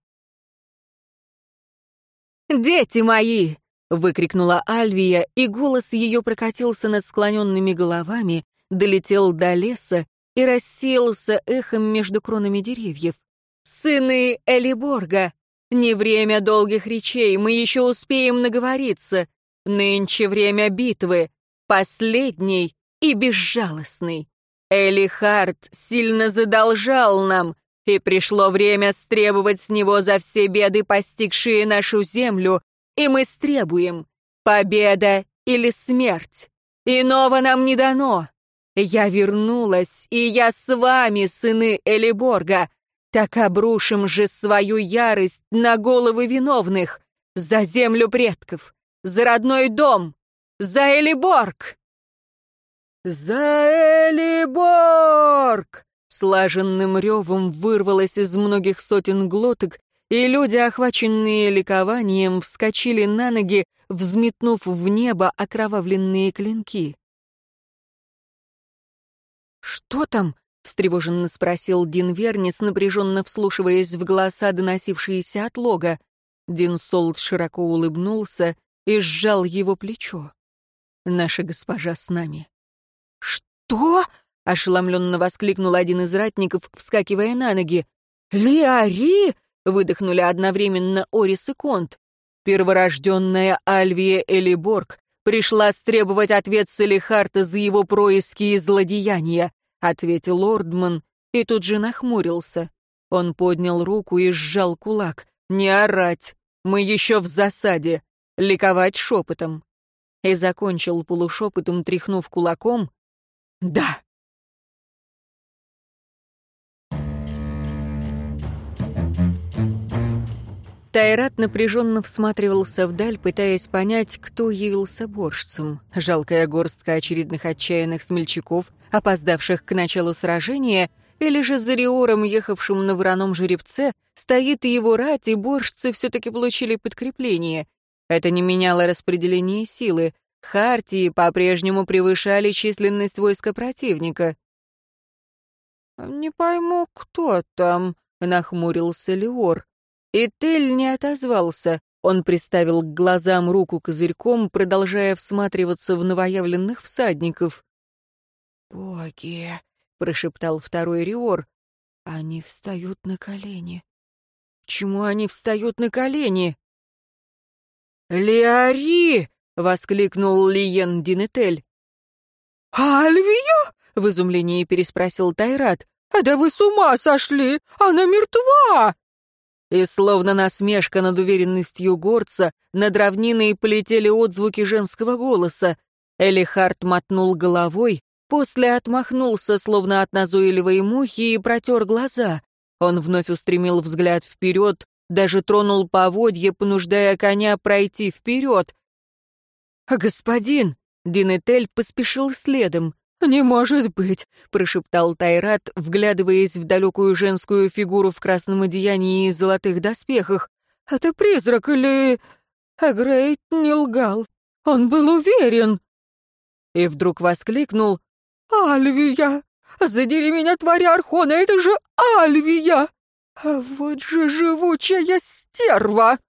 «Дети мои!» — выкрикнула Альвия, и голос ее прокатился над склоненными головами, долетел до леса и рассеялся эхом между кронами деревьев. «Сыны Элиборга! Не время долгих речей, мы еще успеем наговориться. Нынче время битвы, последней и безжалостной. Элихард сильно задолжал нам, и пришло время стребовать с него за все беды, постигшие нашу землю, и мы стребуем победа или смерть. Иного нам не дано. Я вернулась, и я с вами, сыны Элиборга. Так обрушим же свою ярость на головы виновных, за землю предков, за родной дом, за Элиборг. «За Элиборг!» Слаженным ревом вырвалось из многих сотен глоток, и люди, охваченные ликованием, вскочили на ноги, взметнув в небо окровавленные клинки. «Что там?» — встревоженно спросил Дин Вернис, напряженно вслушиваясь в голоса, доносившиеся от лога. Дин Солт широко улыбнулся и сжал его плечо. «Наша госпожа с нами». «Что?» — ошеломленно воскликнул один из ратников, вскакивая на ноги. «Лиари!» — выдохнули одновременно Орис и Конт. Перворожденная Альвия Элиборг пришла стребовать ответ Салихарта за его происки и злодеяния, ответил Ордман и тут же нахмурился. Он поднял руку и сжал кулак. «Не орать! Мы еще в засаде! Ликовать шепотом!» И закончил полушепотом, тряхнув кулаком. «Да!» Тайрат напряженно всматривался вдаль, пытаясь понять, кто явился борщцем. Жалкая горстка очередных отчаянных смельчаков, опоздавших к началу сражения, или же за Риором, ехавшим на вороном жеребце, стоит его рать, и борщцы все-таки получили подкрепление. Это не меняло распределение силы. Хартии по-прежнему превышали численность войска противника. «Не пойму, кто там», — нахмурился Леор. И Тель не отозвался. Он приставил к глазам руку козырьком, продолжая всматриваться в новоявленных всадников. «Боги!» — прошептал второй Риор. «Они встают на колени». «Чему они встают на колени?» «Леари!» — воскликнул Лиен Динетель. «Альвия?» — в изумлении переспросил Тайрат. «А да вы с ума сошли! Она мертва!» И словно насмешка над уверенностью горца, над равниной полетели отзвуки женского голоса. Элихард мотнул головой, после отмахнулся, словно от назойливой мухи, и протер глаза. Он вновь устремил взгляд вперед, даже тронул поводье, понуждая коня пройти вперед. «Господин!» — Динетель поспешил следом. «Не может быть!» — прошептал Тайрат, вглядываясь в далекую женскую фигуру в красном одеянии и золотых доспехах. «Это призрак или...» Агрейт не лгал. Он был уверен. И вдруг воскликнул. «Альвия! Задери меня, твари Архона, это же Альвия! А вот же живучая стерва!»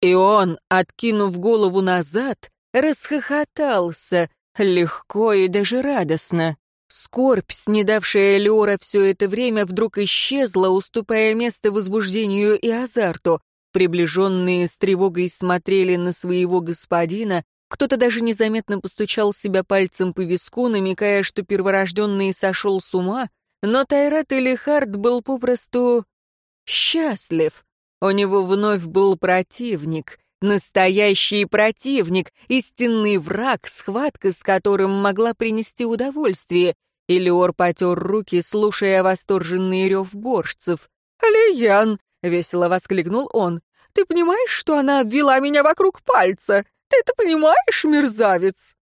И он, откинув голову назад, расхохотался, Легко и даже радостно. Скорбь, снедавшая Леора все это время, вдруг исчезла, уступая место возбуждению и азарту. Приближенные с тревогой смотрели на своего господина, кто-то даже незаметно постучал себя пальцем по виску, намекая, что перворожденный сошел с ума, но Тайрат или Хард был попросту счастлив. У него вновь был противник, Настоящий противник, истинный враг, схватка с которым могла принести удовольствие. Элиор потер руки, слушая восторженный рев борщцев. «Алиян!» — весело воскликнул он. «Ты понимаешь, что она обвела меня вокруг пальца? Ты это понимаешь, мерзавец?»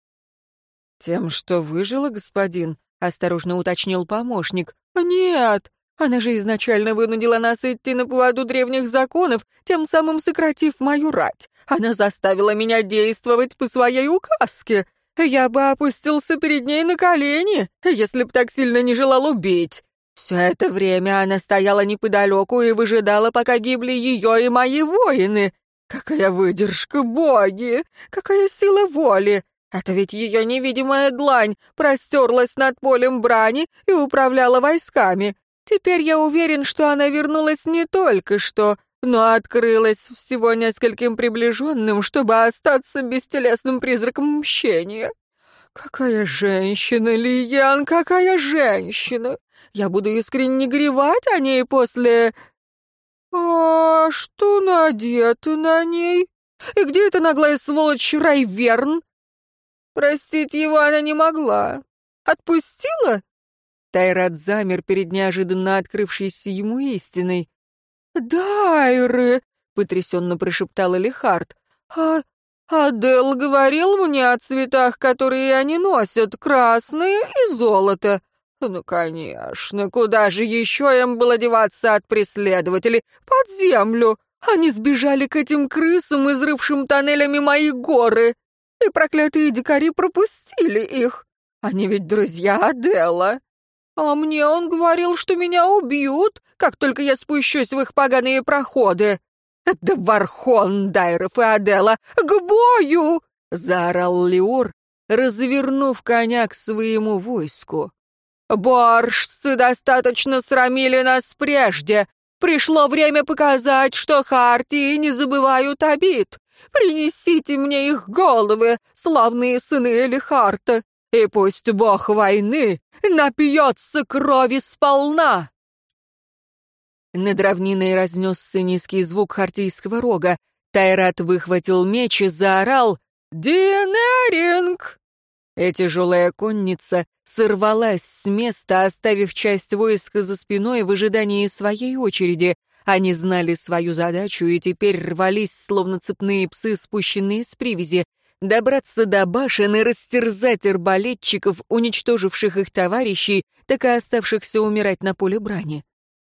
«Тем, что выжила, господин», — осторожно уточнил помощник. «Нет, Она же изначально вынудила нас идти на поводу древних законов, тем самым сократив мою рать. Она заставила меня действовать по своей указке. Я бы опустился перед ней на колени, если б так сильно не желал убить. Все это время она стояла неподалеку и выжидала, пока гибли ее и мои воины. Какая выдержка, боги! Какая сила воли! Это ведь ее невидимая длань простерлась над полем брани и управляла войсками. Теперь я уверен, что она вернулась не только что, но открылась всего нескольким приближенным, чтобы остаться бестелесным призраком мщения. Какая женщина, Лиян, какая женщина! Я буду искренне гревать о ней после... А что надето на ней? И где эта наглая сволочь Райверн? Простить его она не могла. Отпустила? Тайрат замер перед неожиданно открывшейся ему истиной. «Дайры!» — потрясенно прошептала Лихард. «А Адел говорил мне о цветах, которые они носят, красные и золото. Ну, конечно, куда же еще им было деваться от преследователей? Под землю. Они сбежали к этим крысам, изрывшим тоннелями мои горы. И проклятые дикари пропустили их. Они ведь друзья Адела. А мне он говорил, что меня убьют, как только я спущусь в их поганые проходы. Да Вархон, Дайров и Адела, к бою! Заорал Леор, развернув коня к своему войску. «Боржцы достаточно срамили нас прежде. Пришло время показать, что Хартии не забывают обид. Принесите мне их головы, славные сыны Элихарта, и пусть бог войны напьется крови сполна!» Над равниной разнесся низкий звук хартийского рога. Тайрат выхватил меч и заорал «Динеринг!» И тяжелая конница сорвалась с места, оставив часть войска за спиной в ожидании своей очереди. Они знали свою задачу и теперь рвались, словно цепные псы, спущенные с привязи, добраться до башен и растерзать арбалетчиков, уничтоживших их товарищей, так и оставшихся умирать на поле брани.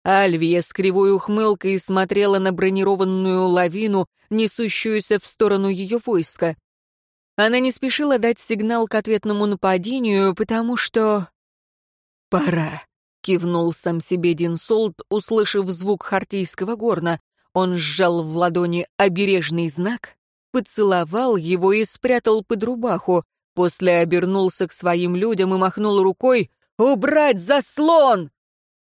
Альвия с кривой ухмылкой смотрела на бронированную лавину, несущуюся в сторону ее войска. Она не спешила дать сигнал к ответному нападению, потому что... «Пора», — кивнул сам себе Динсолт, услышав звук хартийского горна. Он сжал в ладони обережный знак, поцеловал его и спрятал под рубаху, после обернулся к своим людям и махнул рукой «Убрать заслон!»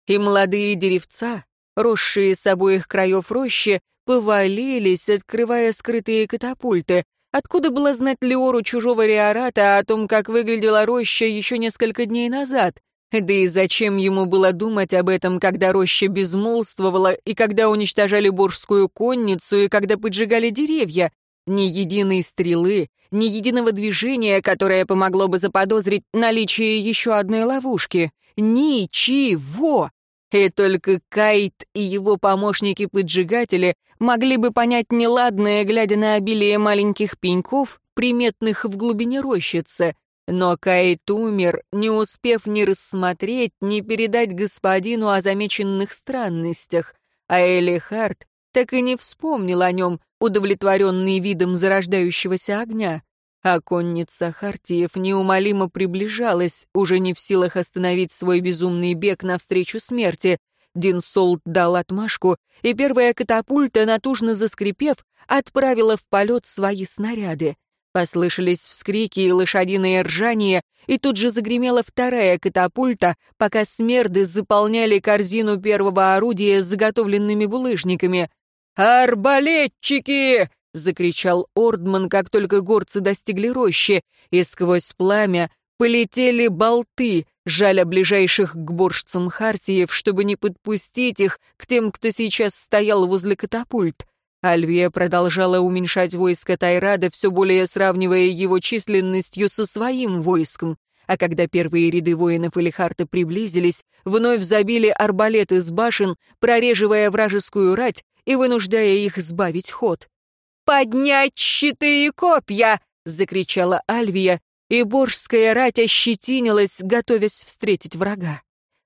И молодые деревца, росшие с обоих краев рощи, повалились, открывая скрытые катапульты, Откуда было знать Леору чужого риората о том, как выглядела роща еще несколько дней назад? Да и зачем ему было думать об этом, когда роща безмолвствовала, и когда уничтожали боржскую конницу, и когда поджигали деревья? Ни единой стрелы, ни единого движения, которое помогло бы заподозрить наличие еще одной ловушки. Ничего! И только Кайт и его помощники-поджигатели могли бы понять неладное, глядя на обилие маленьких пеньков, приметных в глубине рощицы. Но Кайт умер, не успев ни рассмотреть, ни передать господину о замеченных странностях, а Элихард так и не вспомнил о нем, удовлетворенный видом зарождающегося огня. А конница Хартиев неумолимо приближалась, уже не в силах остановить свой безумный бег навстречу смерти. Динсолт дал отмашку, и первая катапульта, натужно заскрипев, отправила в полет свои снаряды. Послышались вскрики и лошадиное ржание, и тут же загремела вторая катапульта, пока смерды заполняли корзину первого орудия с заготовленными булыжниками. «Арбалетчики!» — закричал Ордман, как только горцы достигли рощи, и сквозь пламя полетели болты, жаля ближайших к боржцам Хартиев, чтобы не подпустить их к тем, кто сейчас стоял возле катапульт. Альвия продолжала уменьшать войско Тайрада, все более сравнивая его численностью со своим войском. А когда первые ряды воинов Элихарта приблизились, вновь забили арбалеты с башен, прореживая вражескую рать и вынуждая их сбавить ход. «Поднять щиты и копья!» — закричала Альвия, и боржская рать ощетинилась, готовясь встретить врага.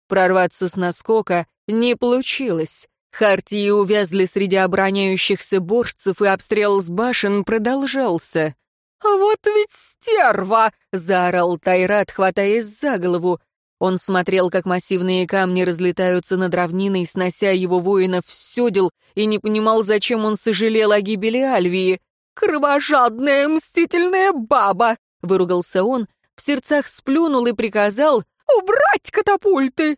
Прорваться с наскока не получилось. Хартии увязли среди обороняющихся борщцев, и обстрел с башен продолжался. «Вот ведь стерва!» — заорал Тайрат, хватаясь за голову. Он смотрел, как массивные камни разлетаются над равниной, снося его воинов в седел, и не понимал, зачем он сожалел о гибели Альвии. «Кровожадная, мстительная баба!» — выругался он, в сердцах сплюнул и приказал «Убрать катапульты!»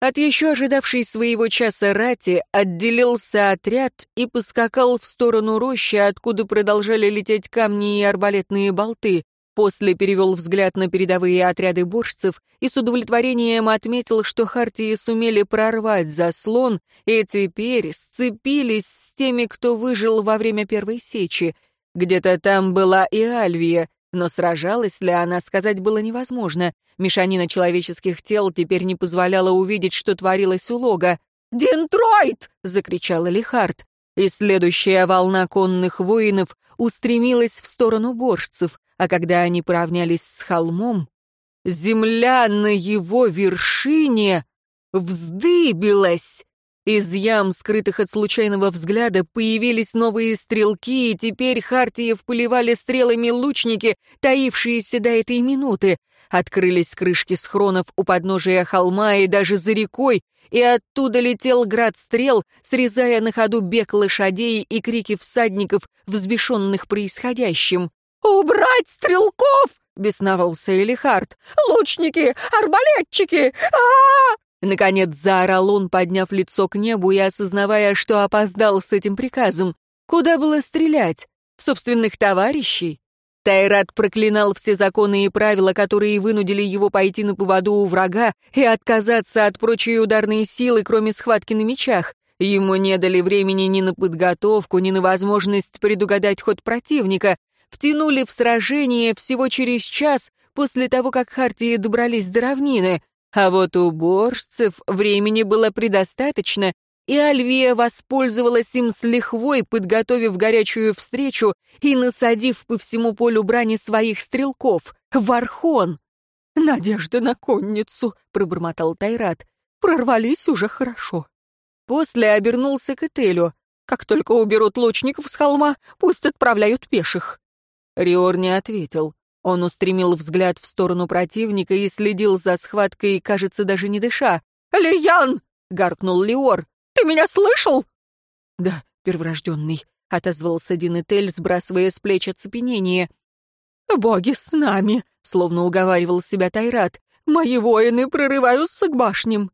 От еще ожидавшей своего часа рати отделился отряд и поскакал в сторону рощи, откуда продолжали лететь камни и арбалетные болты. После перевел взгляд на передовые отряды борщцев и с удовлетворением отметил, что Хартии сумели прорвать заслон и теперь сцепились с теми, кто выжил во время Первой Сечи. Где-то там была и Альвия, но сражалась ли она, сказать было невозможно. Мешанина человеческих тел теперь не позволяла увидеть, что творилось у лога. «Дентройт!» — закричал Элихард. И следующая волна конных воинов устремилась в сторону борщцев, а когда они поравнялись с холмом, земля на его вершине вздыбилась. Из ям, скрытых от случайного взгляда, появились новые стрелки, и теперь Хартиев поливали стрелами лучники, таившиеся до этой минуты. Открылись крышки схронов у подножия холма и даже за рекой, и оттуда летел град стрел, срезая на ходу бег лошадей и крики всадников, взбешенных происходящим. «Убрать стрелков!» — бесновался Элихард. «Лучники! Арбалетчики! а, -а, -а Наконец заорал он, подняв лицо к небу и осознавая, что опоздал с этим приказом. Куда было стрелять? В собственных товарищей? Тайрат проклинал все законы и правила, которые вынудили его пойти на поводу у врага и отказаться от прочей ударной силы, кроме схватки на мечах. Ему не дали времени ни на подготовку, ни на возможность предугадать ход противника. Втянули в сражение всего через час после того, как Хартии добрались до равнины. А вот у боржцев времени было предостаточно, и Альвия воспользовалась им с лихвой, подготовив горячую встречу и насадив по всему полю брани своих стрелков. Вархон! «Надежда на конницу», — пробормотал Тайрат. «Прорвались уже хорошо». После обернулся к Этелю. «Как только уберут лучников с холма, пусть отправляют пеших». Риор не ответил. Он устремил взгляд в сторону противника и следил за схваткой, кажется, даже не дыша. «Лиян!» — гаркнул Леор. «Ты меня слышал?» «Да, перворожденный», — отозвался Динетель, сбрасывая с плеч оцепенение. «Боги с нами!» — словно уговаривал себя Тайрат. «Мои воины прорываются к башням!»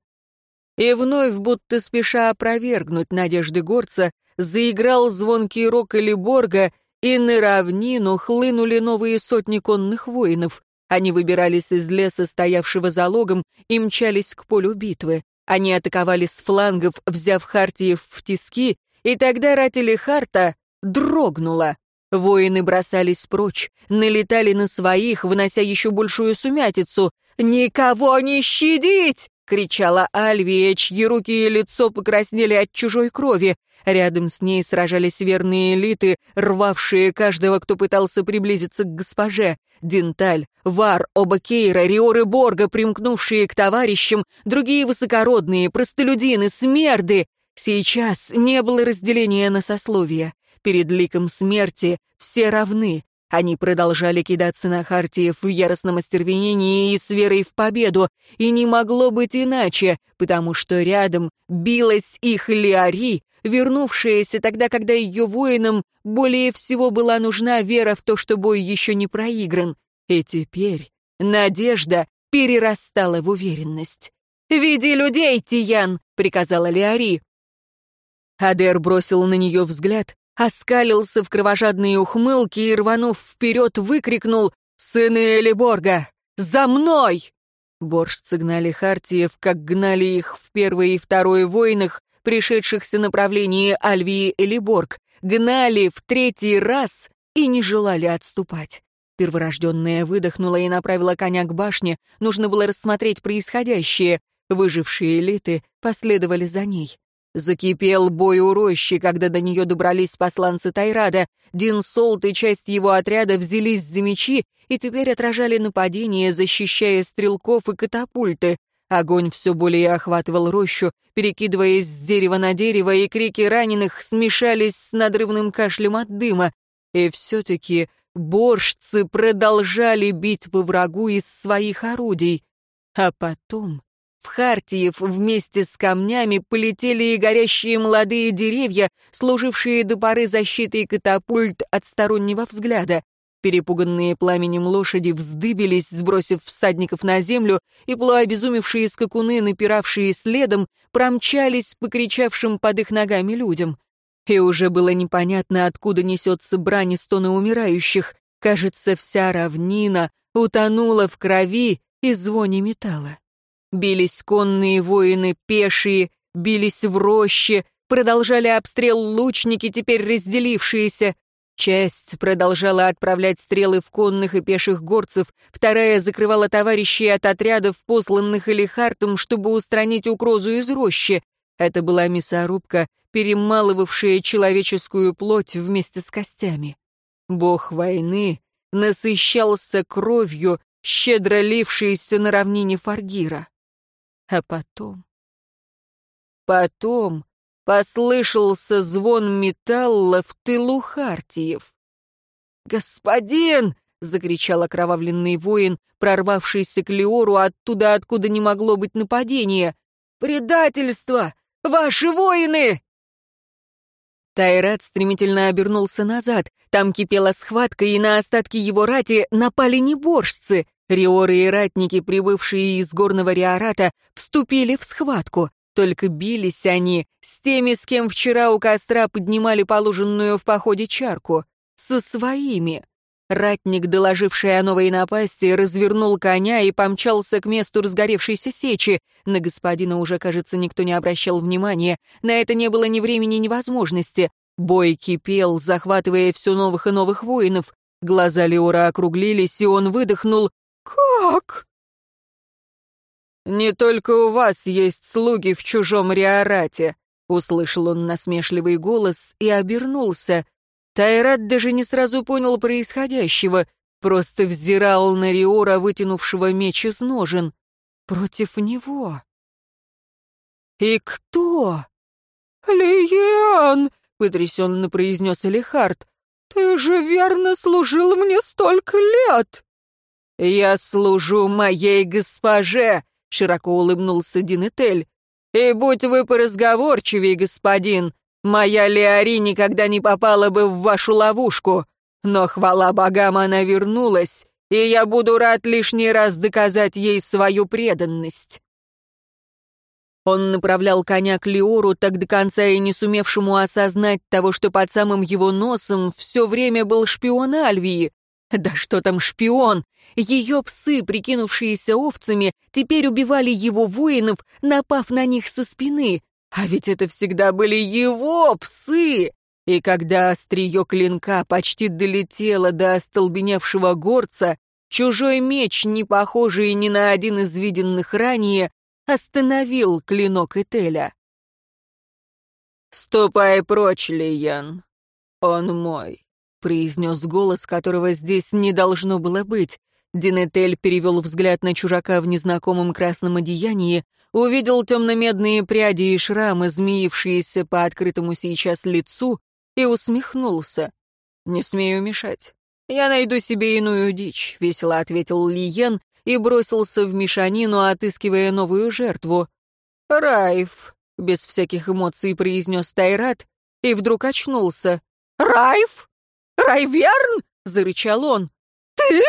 И вновь, будто спеша опровергнуть надежды горца, заиграл звонкий рок Элиборга, и на равнину хлынули новые сотни конных воинов. Они выбирались из леса, стоявшего за логом, и мчались к полю битвы. Они атаковали с флангов, взяв Хартиев в тиски, и тогда ратили Харта дрогнула. Воины бросались прочь, налетали на своих, внося еще большую сумятицу. «Никого не щадить!» — кричала Альвия, чьи руки и лицо покраснели от чужой крови. Рядом с ней сражались верные элиты, рвавшие каждого, кто пытался приблизиться к госпоже. Денталь, Вар, оба Кейра, Риоры Борга, примкнувшие к товарищам, другие высокородные, простолюдины, смерды. Сейчас не было разделения на сословия. Перед ликом смерти все равны. Они продолжали кидаться на Хартиев в яростном остервенении и с верой в победу, и не могло быть иначе, потому что рядом билась их Леари, вернувшаяся тогда, когда ее воинам более всего была нужна вера в то, что бой еще не проигран. И теперь надежда перерастала в уверенность. «Веди людей, Тиян!» — приказала Леари. Адер бросил на нее взгляд, оскалился в кровожадные ухмылки и, рванув вперед, выкрикнул «Сыны Элиборга! За мной!» Боржцы гнали Хартиев, как гнали их в первой и второй войнах, пришедшихся направлении Альвии Элиборг, гнали в третий раз и не желали отступать. Перворожденная выдохнула и направила коня к башне, нужно было рассмотреть происходящее. Выжившие элиты последовали за ней. Закипел бой у рощи, когда до нее добрались посланцы Тайрада. Дин Солт и часть его отряда взялись за мечи и теперь отражали нападение, защищая стрелков и катапульты. Огонь все более охватывал рощу, перекидываясь с дерева на дерево, и крики раненых смешались с надрывным кашлем от дыма. И все-таки борщцы продолжали бить по врагу из своих орудий. А потом в Хартиев вместе с камнями полетели и горящие молодые деревья, служившие до поры защитой катапульт от стороннего взгляда. Перепуганные пламенем лошади вздыбились, сбросив всадников на землю, и полуобезумевшие скакуны, напиравшие следом, промчались по кричавшим под их ногами людям. И уже было непонятно, откуда несется брань и стоны умирающих. Кажется, вся равнина утонула в крови и звоне металла. Бились конные воины, пешие, бились в роще, продолжали обстрел лучники, теперь разделившиеся. Часть продолжала отправлять стрелы в конных и пеших горцев, вторая закрывала товарищей от отрядов, посланных Элихартом, чтобы устранить угрозу из рощи. Это была мясорубка, перемалывавшая человеческую плоть вместе с костями. Бог войны насыщался кровью, щедро лившейся на равнине Фаргира. А потом... Потом Послышался звон металла в тылу Хартиев. «Господин!» — закричал окровавленный воин, прорвавшийся к Леору оттуда, откуда не могло быть нападения. «Предательство! Ваши воины!» Тайрат стремительно обернулся назад. Там кипела схватка, и на остатки его рати напали неборжцы. Риоры и ратники, прибывшие из горного Риората, вступили в схватку. Только бились они с теми, с кем вчера у костра поднимали положенную в походе чарку. Со своими. Ратник, доложивший о новой напасти, развернул коня и помчался к месту разгоревшейся сечи. На господина уже, кажется, никто не обращал внимания. На это не было ни времени, ни возможности. Бой кипел, захватывая все новых и новых воинов. Глаза Леора округлились, и он выдохнул «Как?» «Не только у вас есть слуги в чужом риорате», — услышал он насмешливый голос и обернулся. Тайрат даже не сразу понял происходящего, просто взирал на Риора, вытянувшего меч из ножен. Против него. «И кто?» «Лиен!» — потрясенно произнес Элихард. «Ты же верно служил мне столько лет!» «Я служу моей госпоже!» широко улыбнулся Динетель. «И будь вы поразговорчивее, господин, моя Леари никогда не попала бы в вашу ловушку, но, хвала богам, она вернулась, и я буду рад лишний раз доказать ей свою преданность». Он направлял коня к Леору, так до конца и не сумевшему осознать того, что под самым его носом все время был шпион Альвии, да что там шпион? Ее псы, прикинувшиеся овцами, теперь убивали его воинов, напав на них со спины. А ведь это всегда были его псы! И когда острие клинка почти долетело до остолбеневшего горца, чужой меч, не похожий ни на один из виденных ранее, остановил клинок Этеля. «Ступай прочь, Лиян, он мой» произнес голос, которого здесь не должно было быть. Динетель перевел взгляд на чужака в незнакомом красном одеянии, увидел темно-медные пряди и шрамы, змеившиеся по открытому сейчас лицу, и усмехнулся. «Не смею мешать. Я найду себе иную дичь», — весело ответил Лиен и бросился в мешанину, отыскивая новую жертву. «Райф», — без всяких эмоций произнес Тайрат, и вдруг очнулся. «Райф?» Райверн?» — зарычал он. «Ты?»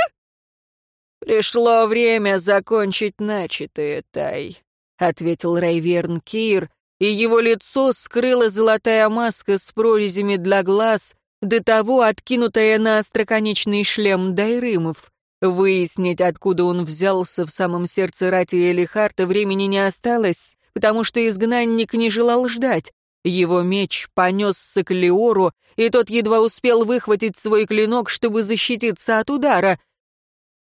«Пришло время закончить начатое, Тай», — ответил Райверн Кир, и его лицо скрыла золотая маска с прорезями для глаз, до того откинутая на остроконечный шлем Дайрымов. Выяснить, откуда он взялся в самом сердце Рати Элихарта, времени не осталось, потому что изгнанник не желал ждать. Его меч понесся к Леору, и тот едва успел выхватить свой клинок, чтобы защититься от удара.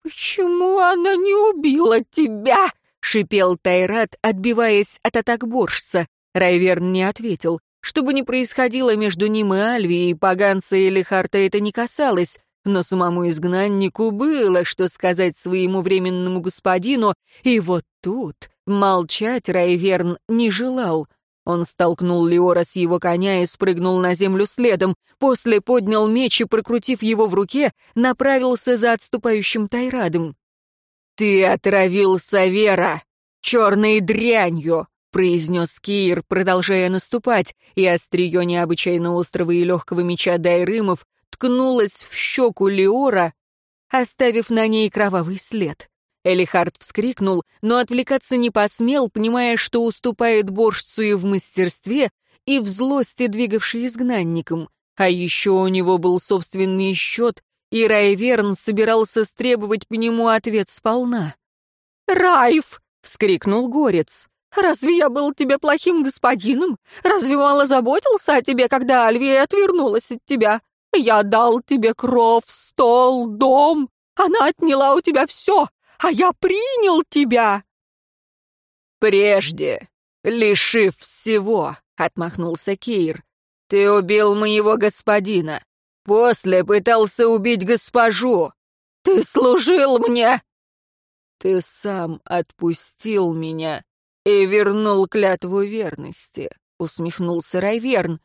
«Почему она не убила тебя?» — шипел Тайрат, отбиваясь от атак боржца. Райверн не ответил. Что бы ни происходило между ним и Альвией, поганца или Харта это не касалось, но самому изгнаннику было что сказать своему временному господину, и вот тут Молчать Райверн не желал. Он столкнул Леора с его коня и спрыгнул на землю следом, после поднял меч и, прокрутив его в руке, направился за отступающим Тайрадом. «Ты отравил Савера черной дрянью!» — произнес Кир, продолжая наступать, и острие необычайно острого и легкого меча Дайрымов ткнулось в щеку Леора, оставив на ней кровавый след. Элихард вскрикнул, но отвлекаться не посмел, понимая, что уступает борщцу и в мастерстве, и в злости двигавший изгнанником. А еще у него был собственный счет, и Райверн собирался стребовать по нему ответ сполна. «Райф!» — вскрикнул Горец. «Разве я был тебе плохим господином? Разве мало заботился о тебе, когда Альвия отвернулась от тебя? Я дал тебе кров, стол, дом. Она отняла у тебя все, а я принял тебя!» «Прежде, лишив всего», — отмахнулся Кейр, — «ты убил моего господина, после пытался убить госпожу. Ты служил мне!» «Ты сам отпустил меня и вернул клятву верности», — усмехнулся Райверн.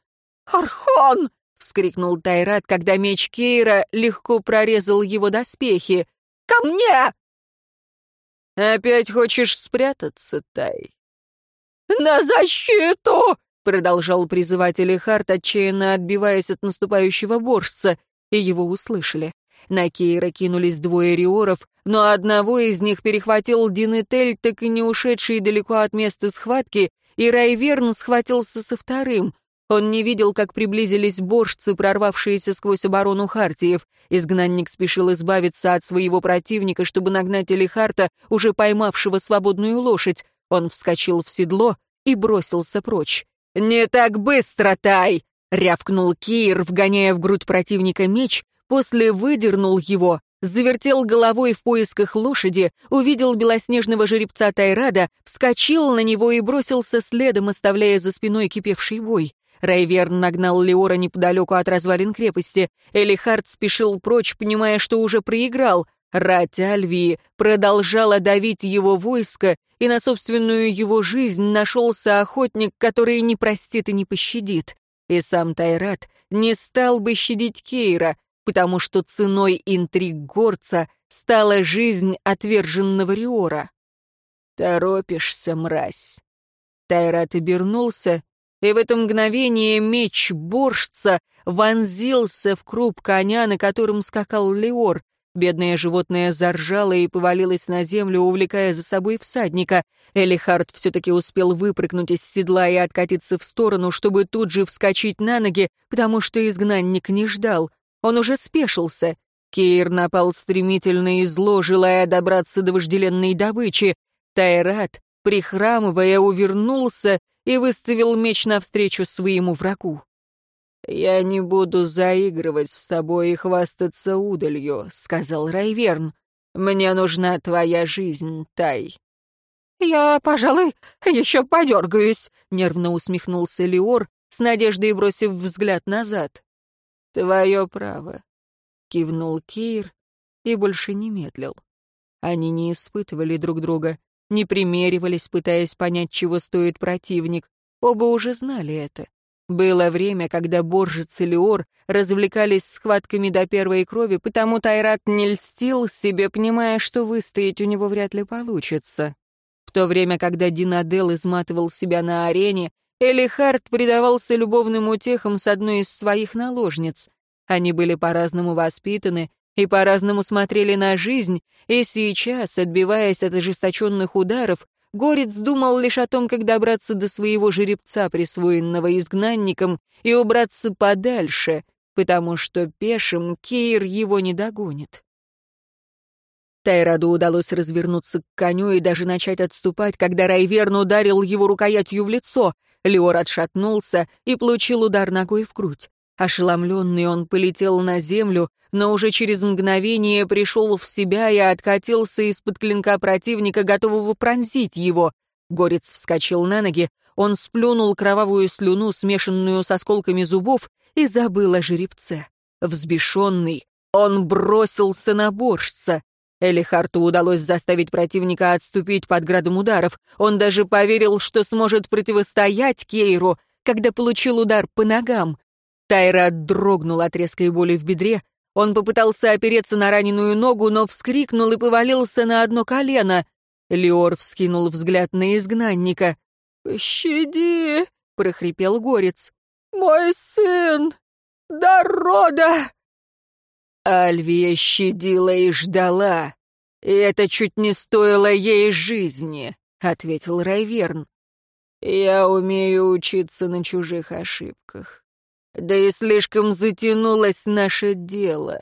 «Архон!» — вскрикнул Тайрат, когда меч Кейра легко прорезал его доспехи. «Ко мне!» «Опять хочешь спрятаться, Тай?» «На защиту!» — продолжал призывать Элихард, отчаянно отбиваясь от наступающего борщца, и его услышали. На Кейра кинулись двое риоров, но одного из них перехватил Динетель, так и не ушедший далеко от места схватки, и Райверн схватился со вторым. Он не видел, как приблизились борщцы, прорвавшиеся сквозь оборону Хартиев. Изгнанник спешил избавиться от своего противника, чтобы нагнать Элихарта, уже поймавшего свободную лошадь. Он вскочил в седло и бросился прочь. «Не так быстро, Тай!» — рявкнул Кир, вгоняя в грудь противника меч, после выдернул его, завертел головой в поисках лошади, увидел белоснежного жеребца Тайрада, вскочил на него и бросился следом, оставляя за спиной кипевший бой. Райверн нагнал Леора неподалеку от развалин крепости. Элихард спешил прочь, понимая, что уже проиграл. Рать Альвии продолжала давить его войско, и на собственную его жизнь нашелся охотник, который не простит и не пощадит. И сам Тайрат не стал бы щадить Кейра, потому что ценой интриг горца стала жизнь отверженного Риора. «Торопишься, мразь!» Тайрат обернулся и в это мгновение меч борщца вонзился в круп коня, на котором скакал Леор. Бедное животное заржало и повалилось на землю, увлекая за собой всадника. Элихард все-таки успел выпрыгнуть из седла и откатиться в сторону, чтобы тут же вскочить на ноги, потому что изгнанник не ждал. Он уже спешился. Кейр напал стремительно и зло, желая добраться до вожделенной добычи. Тайрат, прихрамывая, увернулся и выставил меч навстречу своему врагу. «Я не буду заигрывать с тобой и хвастаться удалью», — сказал Райверн. «Мне нужна твоя жизнь, Тай». «Я, пожалуй, еще подергаюсь», — нервно усмехнулся Леор, с надеждой бросив взгляд назад. «Твое право», — кивнул Кейр и больше не медлил. Они не испытывали друг друга, не примеривались, пытаясь понять, чего стоит противник. Оба уже знали это. Было время, когда Боржец Леор развлекались схватками до первой крови, потому Тайрат не льстил себе, понимая, что выстоять у него вряд ли получится. В то время, когда Динадел изматывал себя на арене, Элихард предавался любовным утехам с одной из своих наложниц. Они были по-разному воспитаны, и по-разному смотрели на жизнь, и сейчас, отбиваясь от ожесточенных ударов, Горец думал лишь о том, как добраться до своего жеребца, присвоенного изгнанником, и убраться подальше, потому что пешим Кейр его не догонит. Тайраду удалось развернуться к коню и даже начать отступать, когда Райверн ударил его рукоятью в лицо. Леор отшатнулся и получил удар ногой в грудь. Ошеломленный он полетел на землю, но уже через мгновение пришел в себя и откатился из-под клинка противника, готового пронзить его. Горец вскочил на ноги, он сплюнул кровавую слюну, смешанную с осколками зубов, и забыл о жеребце. Взбешенный, он бросился на борщца. Элихарту удалось заставить противника отступить под градом ударов. Он даже поверил, что сможет противостоять Кейру, когда получил удар по ногам. Тайра дрогнул от резкой боли в бедре. Он попытался опереться на раненую ногу, но вскрикнул и повалился на одно колено. Леор вскинул взгляд на изгнанника. «Пощади!» — прохрипел горец. «Мой сын! Дорода!» Альвия щадила и ждала. И это чуть не стоило ей жизни, — ответил Райверн. Я умею учиться на чужих ошибках. Да и слишком затянулось наше дело.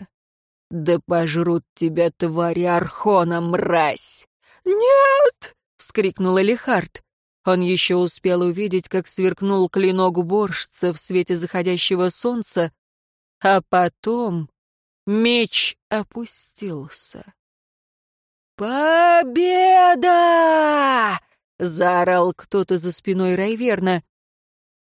Да пожрут тебя твари Архона, мразь! «Нет!» — вскрикнула Лихард. Он еще успел увидеть, как сверкнул клинок борщца в свете заходящего солнца, а потом Меч опустился. «Победа!» — заорал кто-то за спиной Райверна.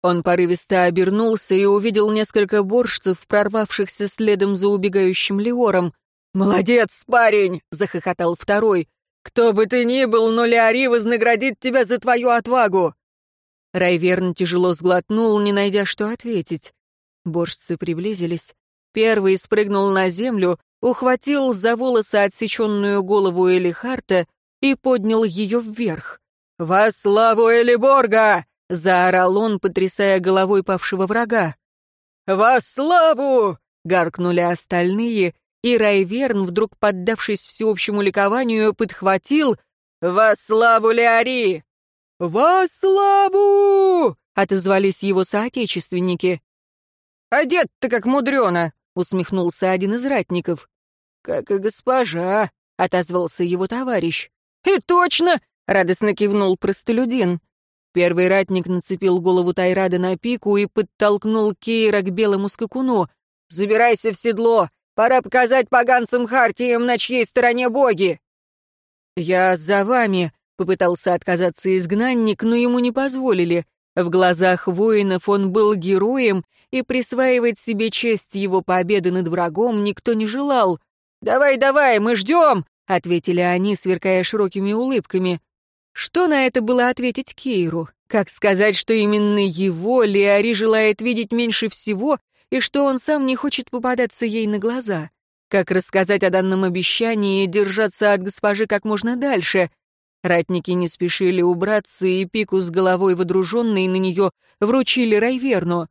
Он порывисто обернулся и увидел несколько борщцев, прорвавшихся следом за убегающим Леором. «Молодец, парень!» — захохотал второй. «Кто бы ты ни был, но Леори вознаградит тебя за твою отвагу!» Райверн тяжело сглотнул, не найдя, что ответить. Борщцы приблизились. Первый спрыгнул на землю, ухватил за волосы отсеченную голову Элихарта и поднял ее вверх. «Во славу Элиборга!» — заорал он, потрясая головой павшего врага. «Во славу!» — гаркнули остальные, и Райверн, вдруг поддавшись всеобщему ликованию, подхватил «Во славу Леори!» «Во славу!» — отозвались его соотечественники. «Одет-то как мудрено!» усмехнулся один из ратников. «Как и госпожа», — отозвался его товарищ. «И точно!» — радостно кивнул простолюдин. Первый ратник нацепил голову Тайрада на пику и подтолкнул Кейра к белому скакуну. «Забирайся в седло! Пора показать поганцам Хартиям, на чьей стороне боги!» «Я за вами», — попытался отказаться изгнанник, но ему не позволили. В глазах воинов он был героем, и присваивать себе честь его победы над врагом никто не желал. «Давай, давай, мы ждем!» — ответили они, сверкая широкими улыбками. Что на это было ответить Кейру? Как сказать, что именно его Леори желает видеть меньше всего, и что он сам не хочет попадаться ей на глаза? Как рассказать о данном обещании и держаться от госпожи как можно дальше? Ратники не спешили убраться, и пику с головой водруженной на нее вручили Райверну.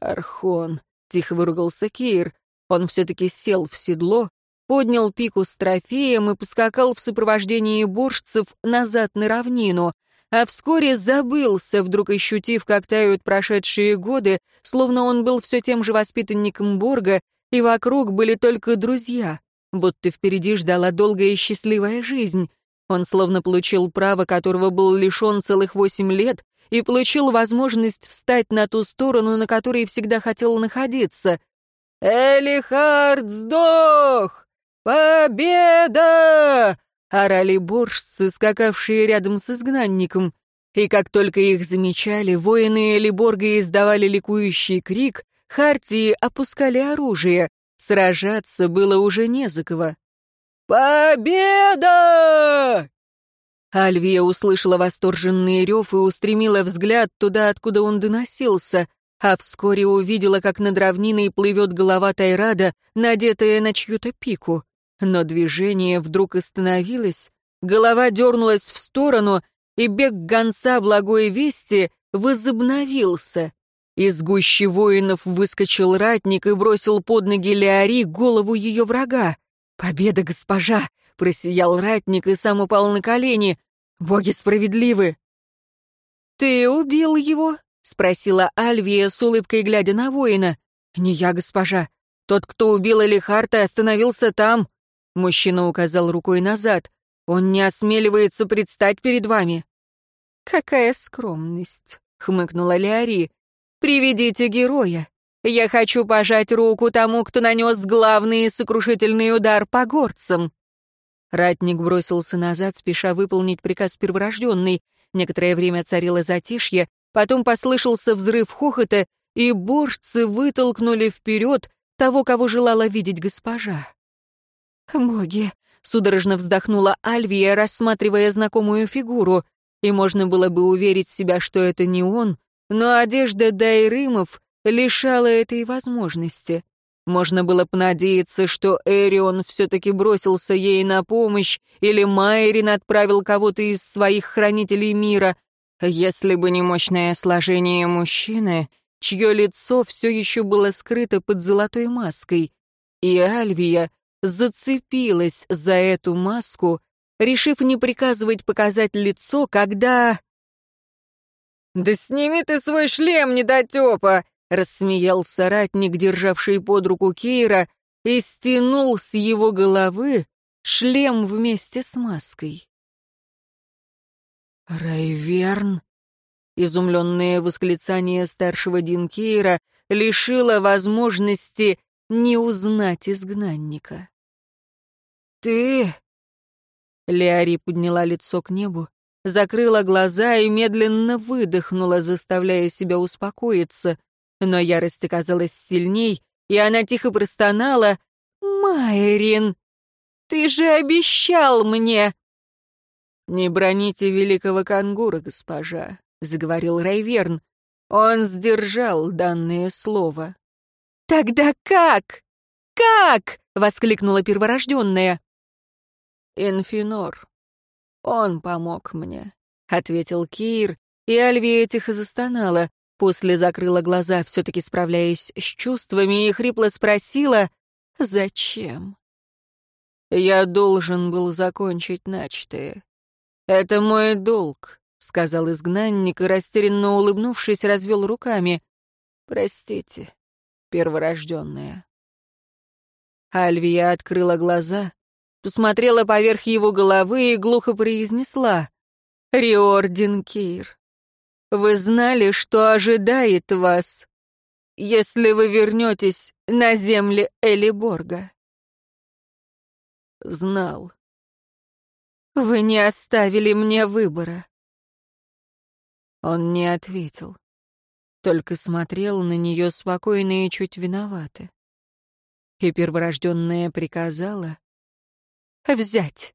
«Архон», — тихо выругался Кейр. Он все-таки сел в седло, поднял пику с трофеем и поскакал в сопровождении борщцев назад на равнину, а вскоре забылся, вдруг ощутив, как тают прошедшие годы, словно он был все тем же воспитанником Борга, и вокруг были только друзья, будто впереди ждала долгая и счастливая жизнь. Он словно получил право, которого был лишен целых восемь лет, и получил возможность встать на ту сторону, на которой всегда хотел находиться. «Элихард сдох! Победа!» — орали боржцы, скакавшие рядом с изгнанником. И как только их замечали, воины Элиборга издавали ликующий крик, Хартии опускали оружие. Сражаться было уже не за кого. «Победа!» Альвия услышала восторженный рев и устремила взгляд туда, откуда он доносился, а вскоре увидела, как над равниной плывет голова Тайрада, надетая на чью-то пику. Но движение вдруг остановилось, голова дернулась в сторону, и бег гонца благой вести возобновился. Из гущи воинов выскочил ратник и бросил под ноги Леори голову ее врага. «Победа, госпожа! Просиял ратник и сам упал на колени. «Боги справедливы!» «Ты убил его?» — спросила Альвия с улыбкой, глядя на воина. «Не я, госпожа. Тот, кто убил Элихарта, остановился там». Мужчина указал рукой назад. «Он не осмеливается предстать перед вами». «Какая скромность!» — хмыкнула Леори. «Приведите героя. Я хочу пожать руку тому, кто нанес главный сокрушительный удар по горцам». Ратник бросился назад, спеша выполнить приказ перворожденный. Некоторое время царило затишье, потом послышался взрыв хохота, и боржцы вытолкнули вперед того, кого желала видеть госпожа. «Боги, — судорожно вздохнула Альвия, рассматривая знакомую фигуру. И можно было бы уверить себя, что это не он, но одежда Дайрымов лишала этой возможности. Можно было понадеяться, что Эрион все-таки бросился ей на помощь, или Майрин отправил кого-то из своих хранителей мира. Если бы не мощное сложение мужчины, чье лицо все еще было скрыто под золотой маской, и Альвия зацепилась за эту маску, решив не приказывать показать лицо, когда... «Да сними ты свой шлем, недотепа!» — рассмеялся ратник, державший под руку Кейра, и стянул с его головы шлем вместе с маской. «Райверн?» Изумленное восклицание старшего Динкейра лишило возможности не узнать изгнанника. «Ты...» Леари подняла лицо к небу, закрыла глаза и медленно выдохнула, заставляя себя успокоиться. Но ярость оказалась сильней, и она тихо простонала. «Майрин, ты же обещал мне!» «Не броните великого кангура, госпожа», — заговорил Райверн. «Он сдержал данное слово». «Тогда как? Как?» — воскликнула перворожденная. «Инфинор. Он помог мне», — ответил Кир, и Альвия тихо застонала, после закрыла глаза, все-таки справляясь с чувствами, и хрипло спросила, «Зачем?» «Я должен был закончить начатое. Это мой долг», — сказал изгнанник, и, растерянно улыбнувшись, развел руками. «Простите, перворожденная». Альвия открыла глаза, посмотрела поверх его головы и глухо произнесла «Риордин Кир, вы знали, что ожидает вас, если вы вернетесь на земли Элиборга?» «Знал». «Вы не оставили мне выбора». Он не ответил, только смотрел на нее спокойно и чуть виновато. И перворожденная приказала, взять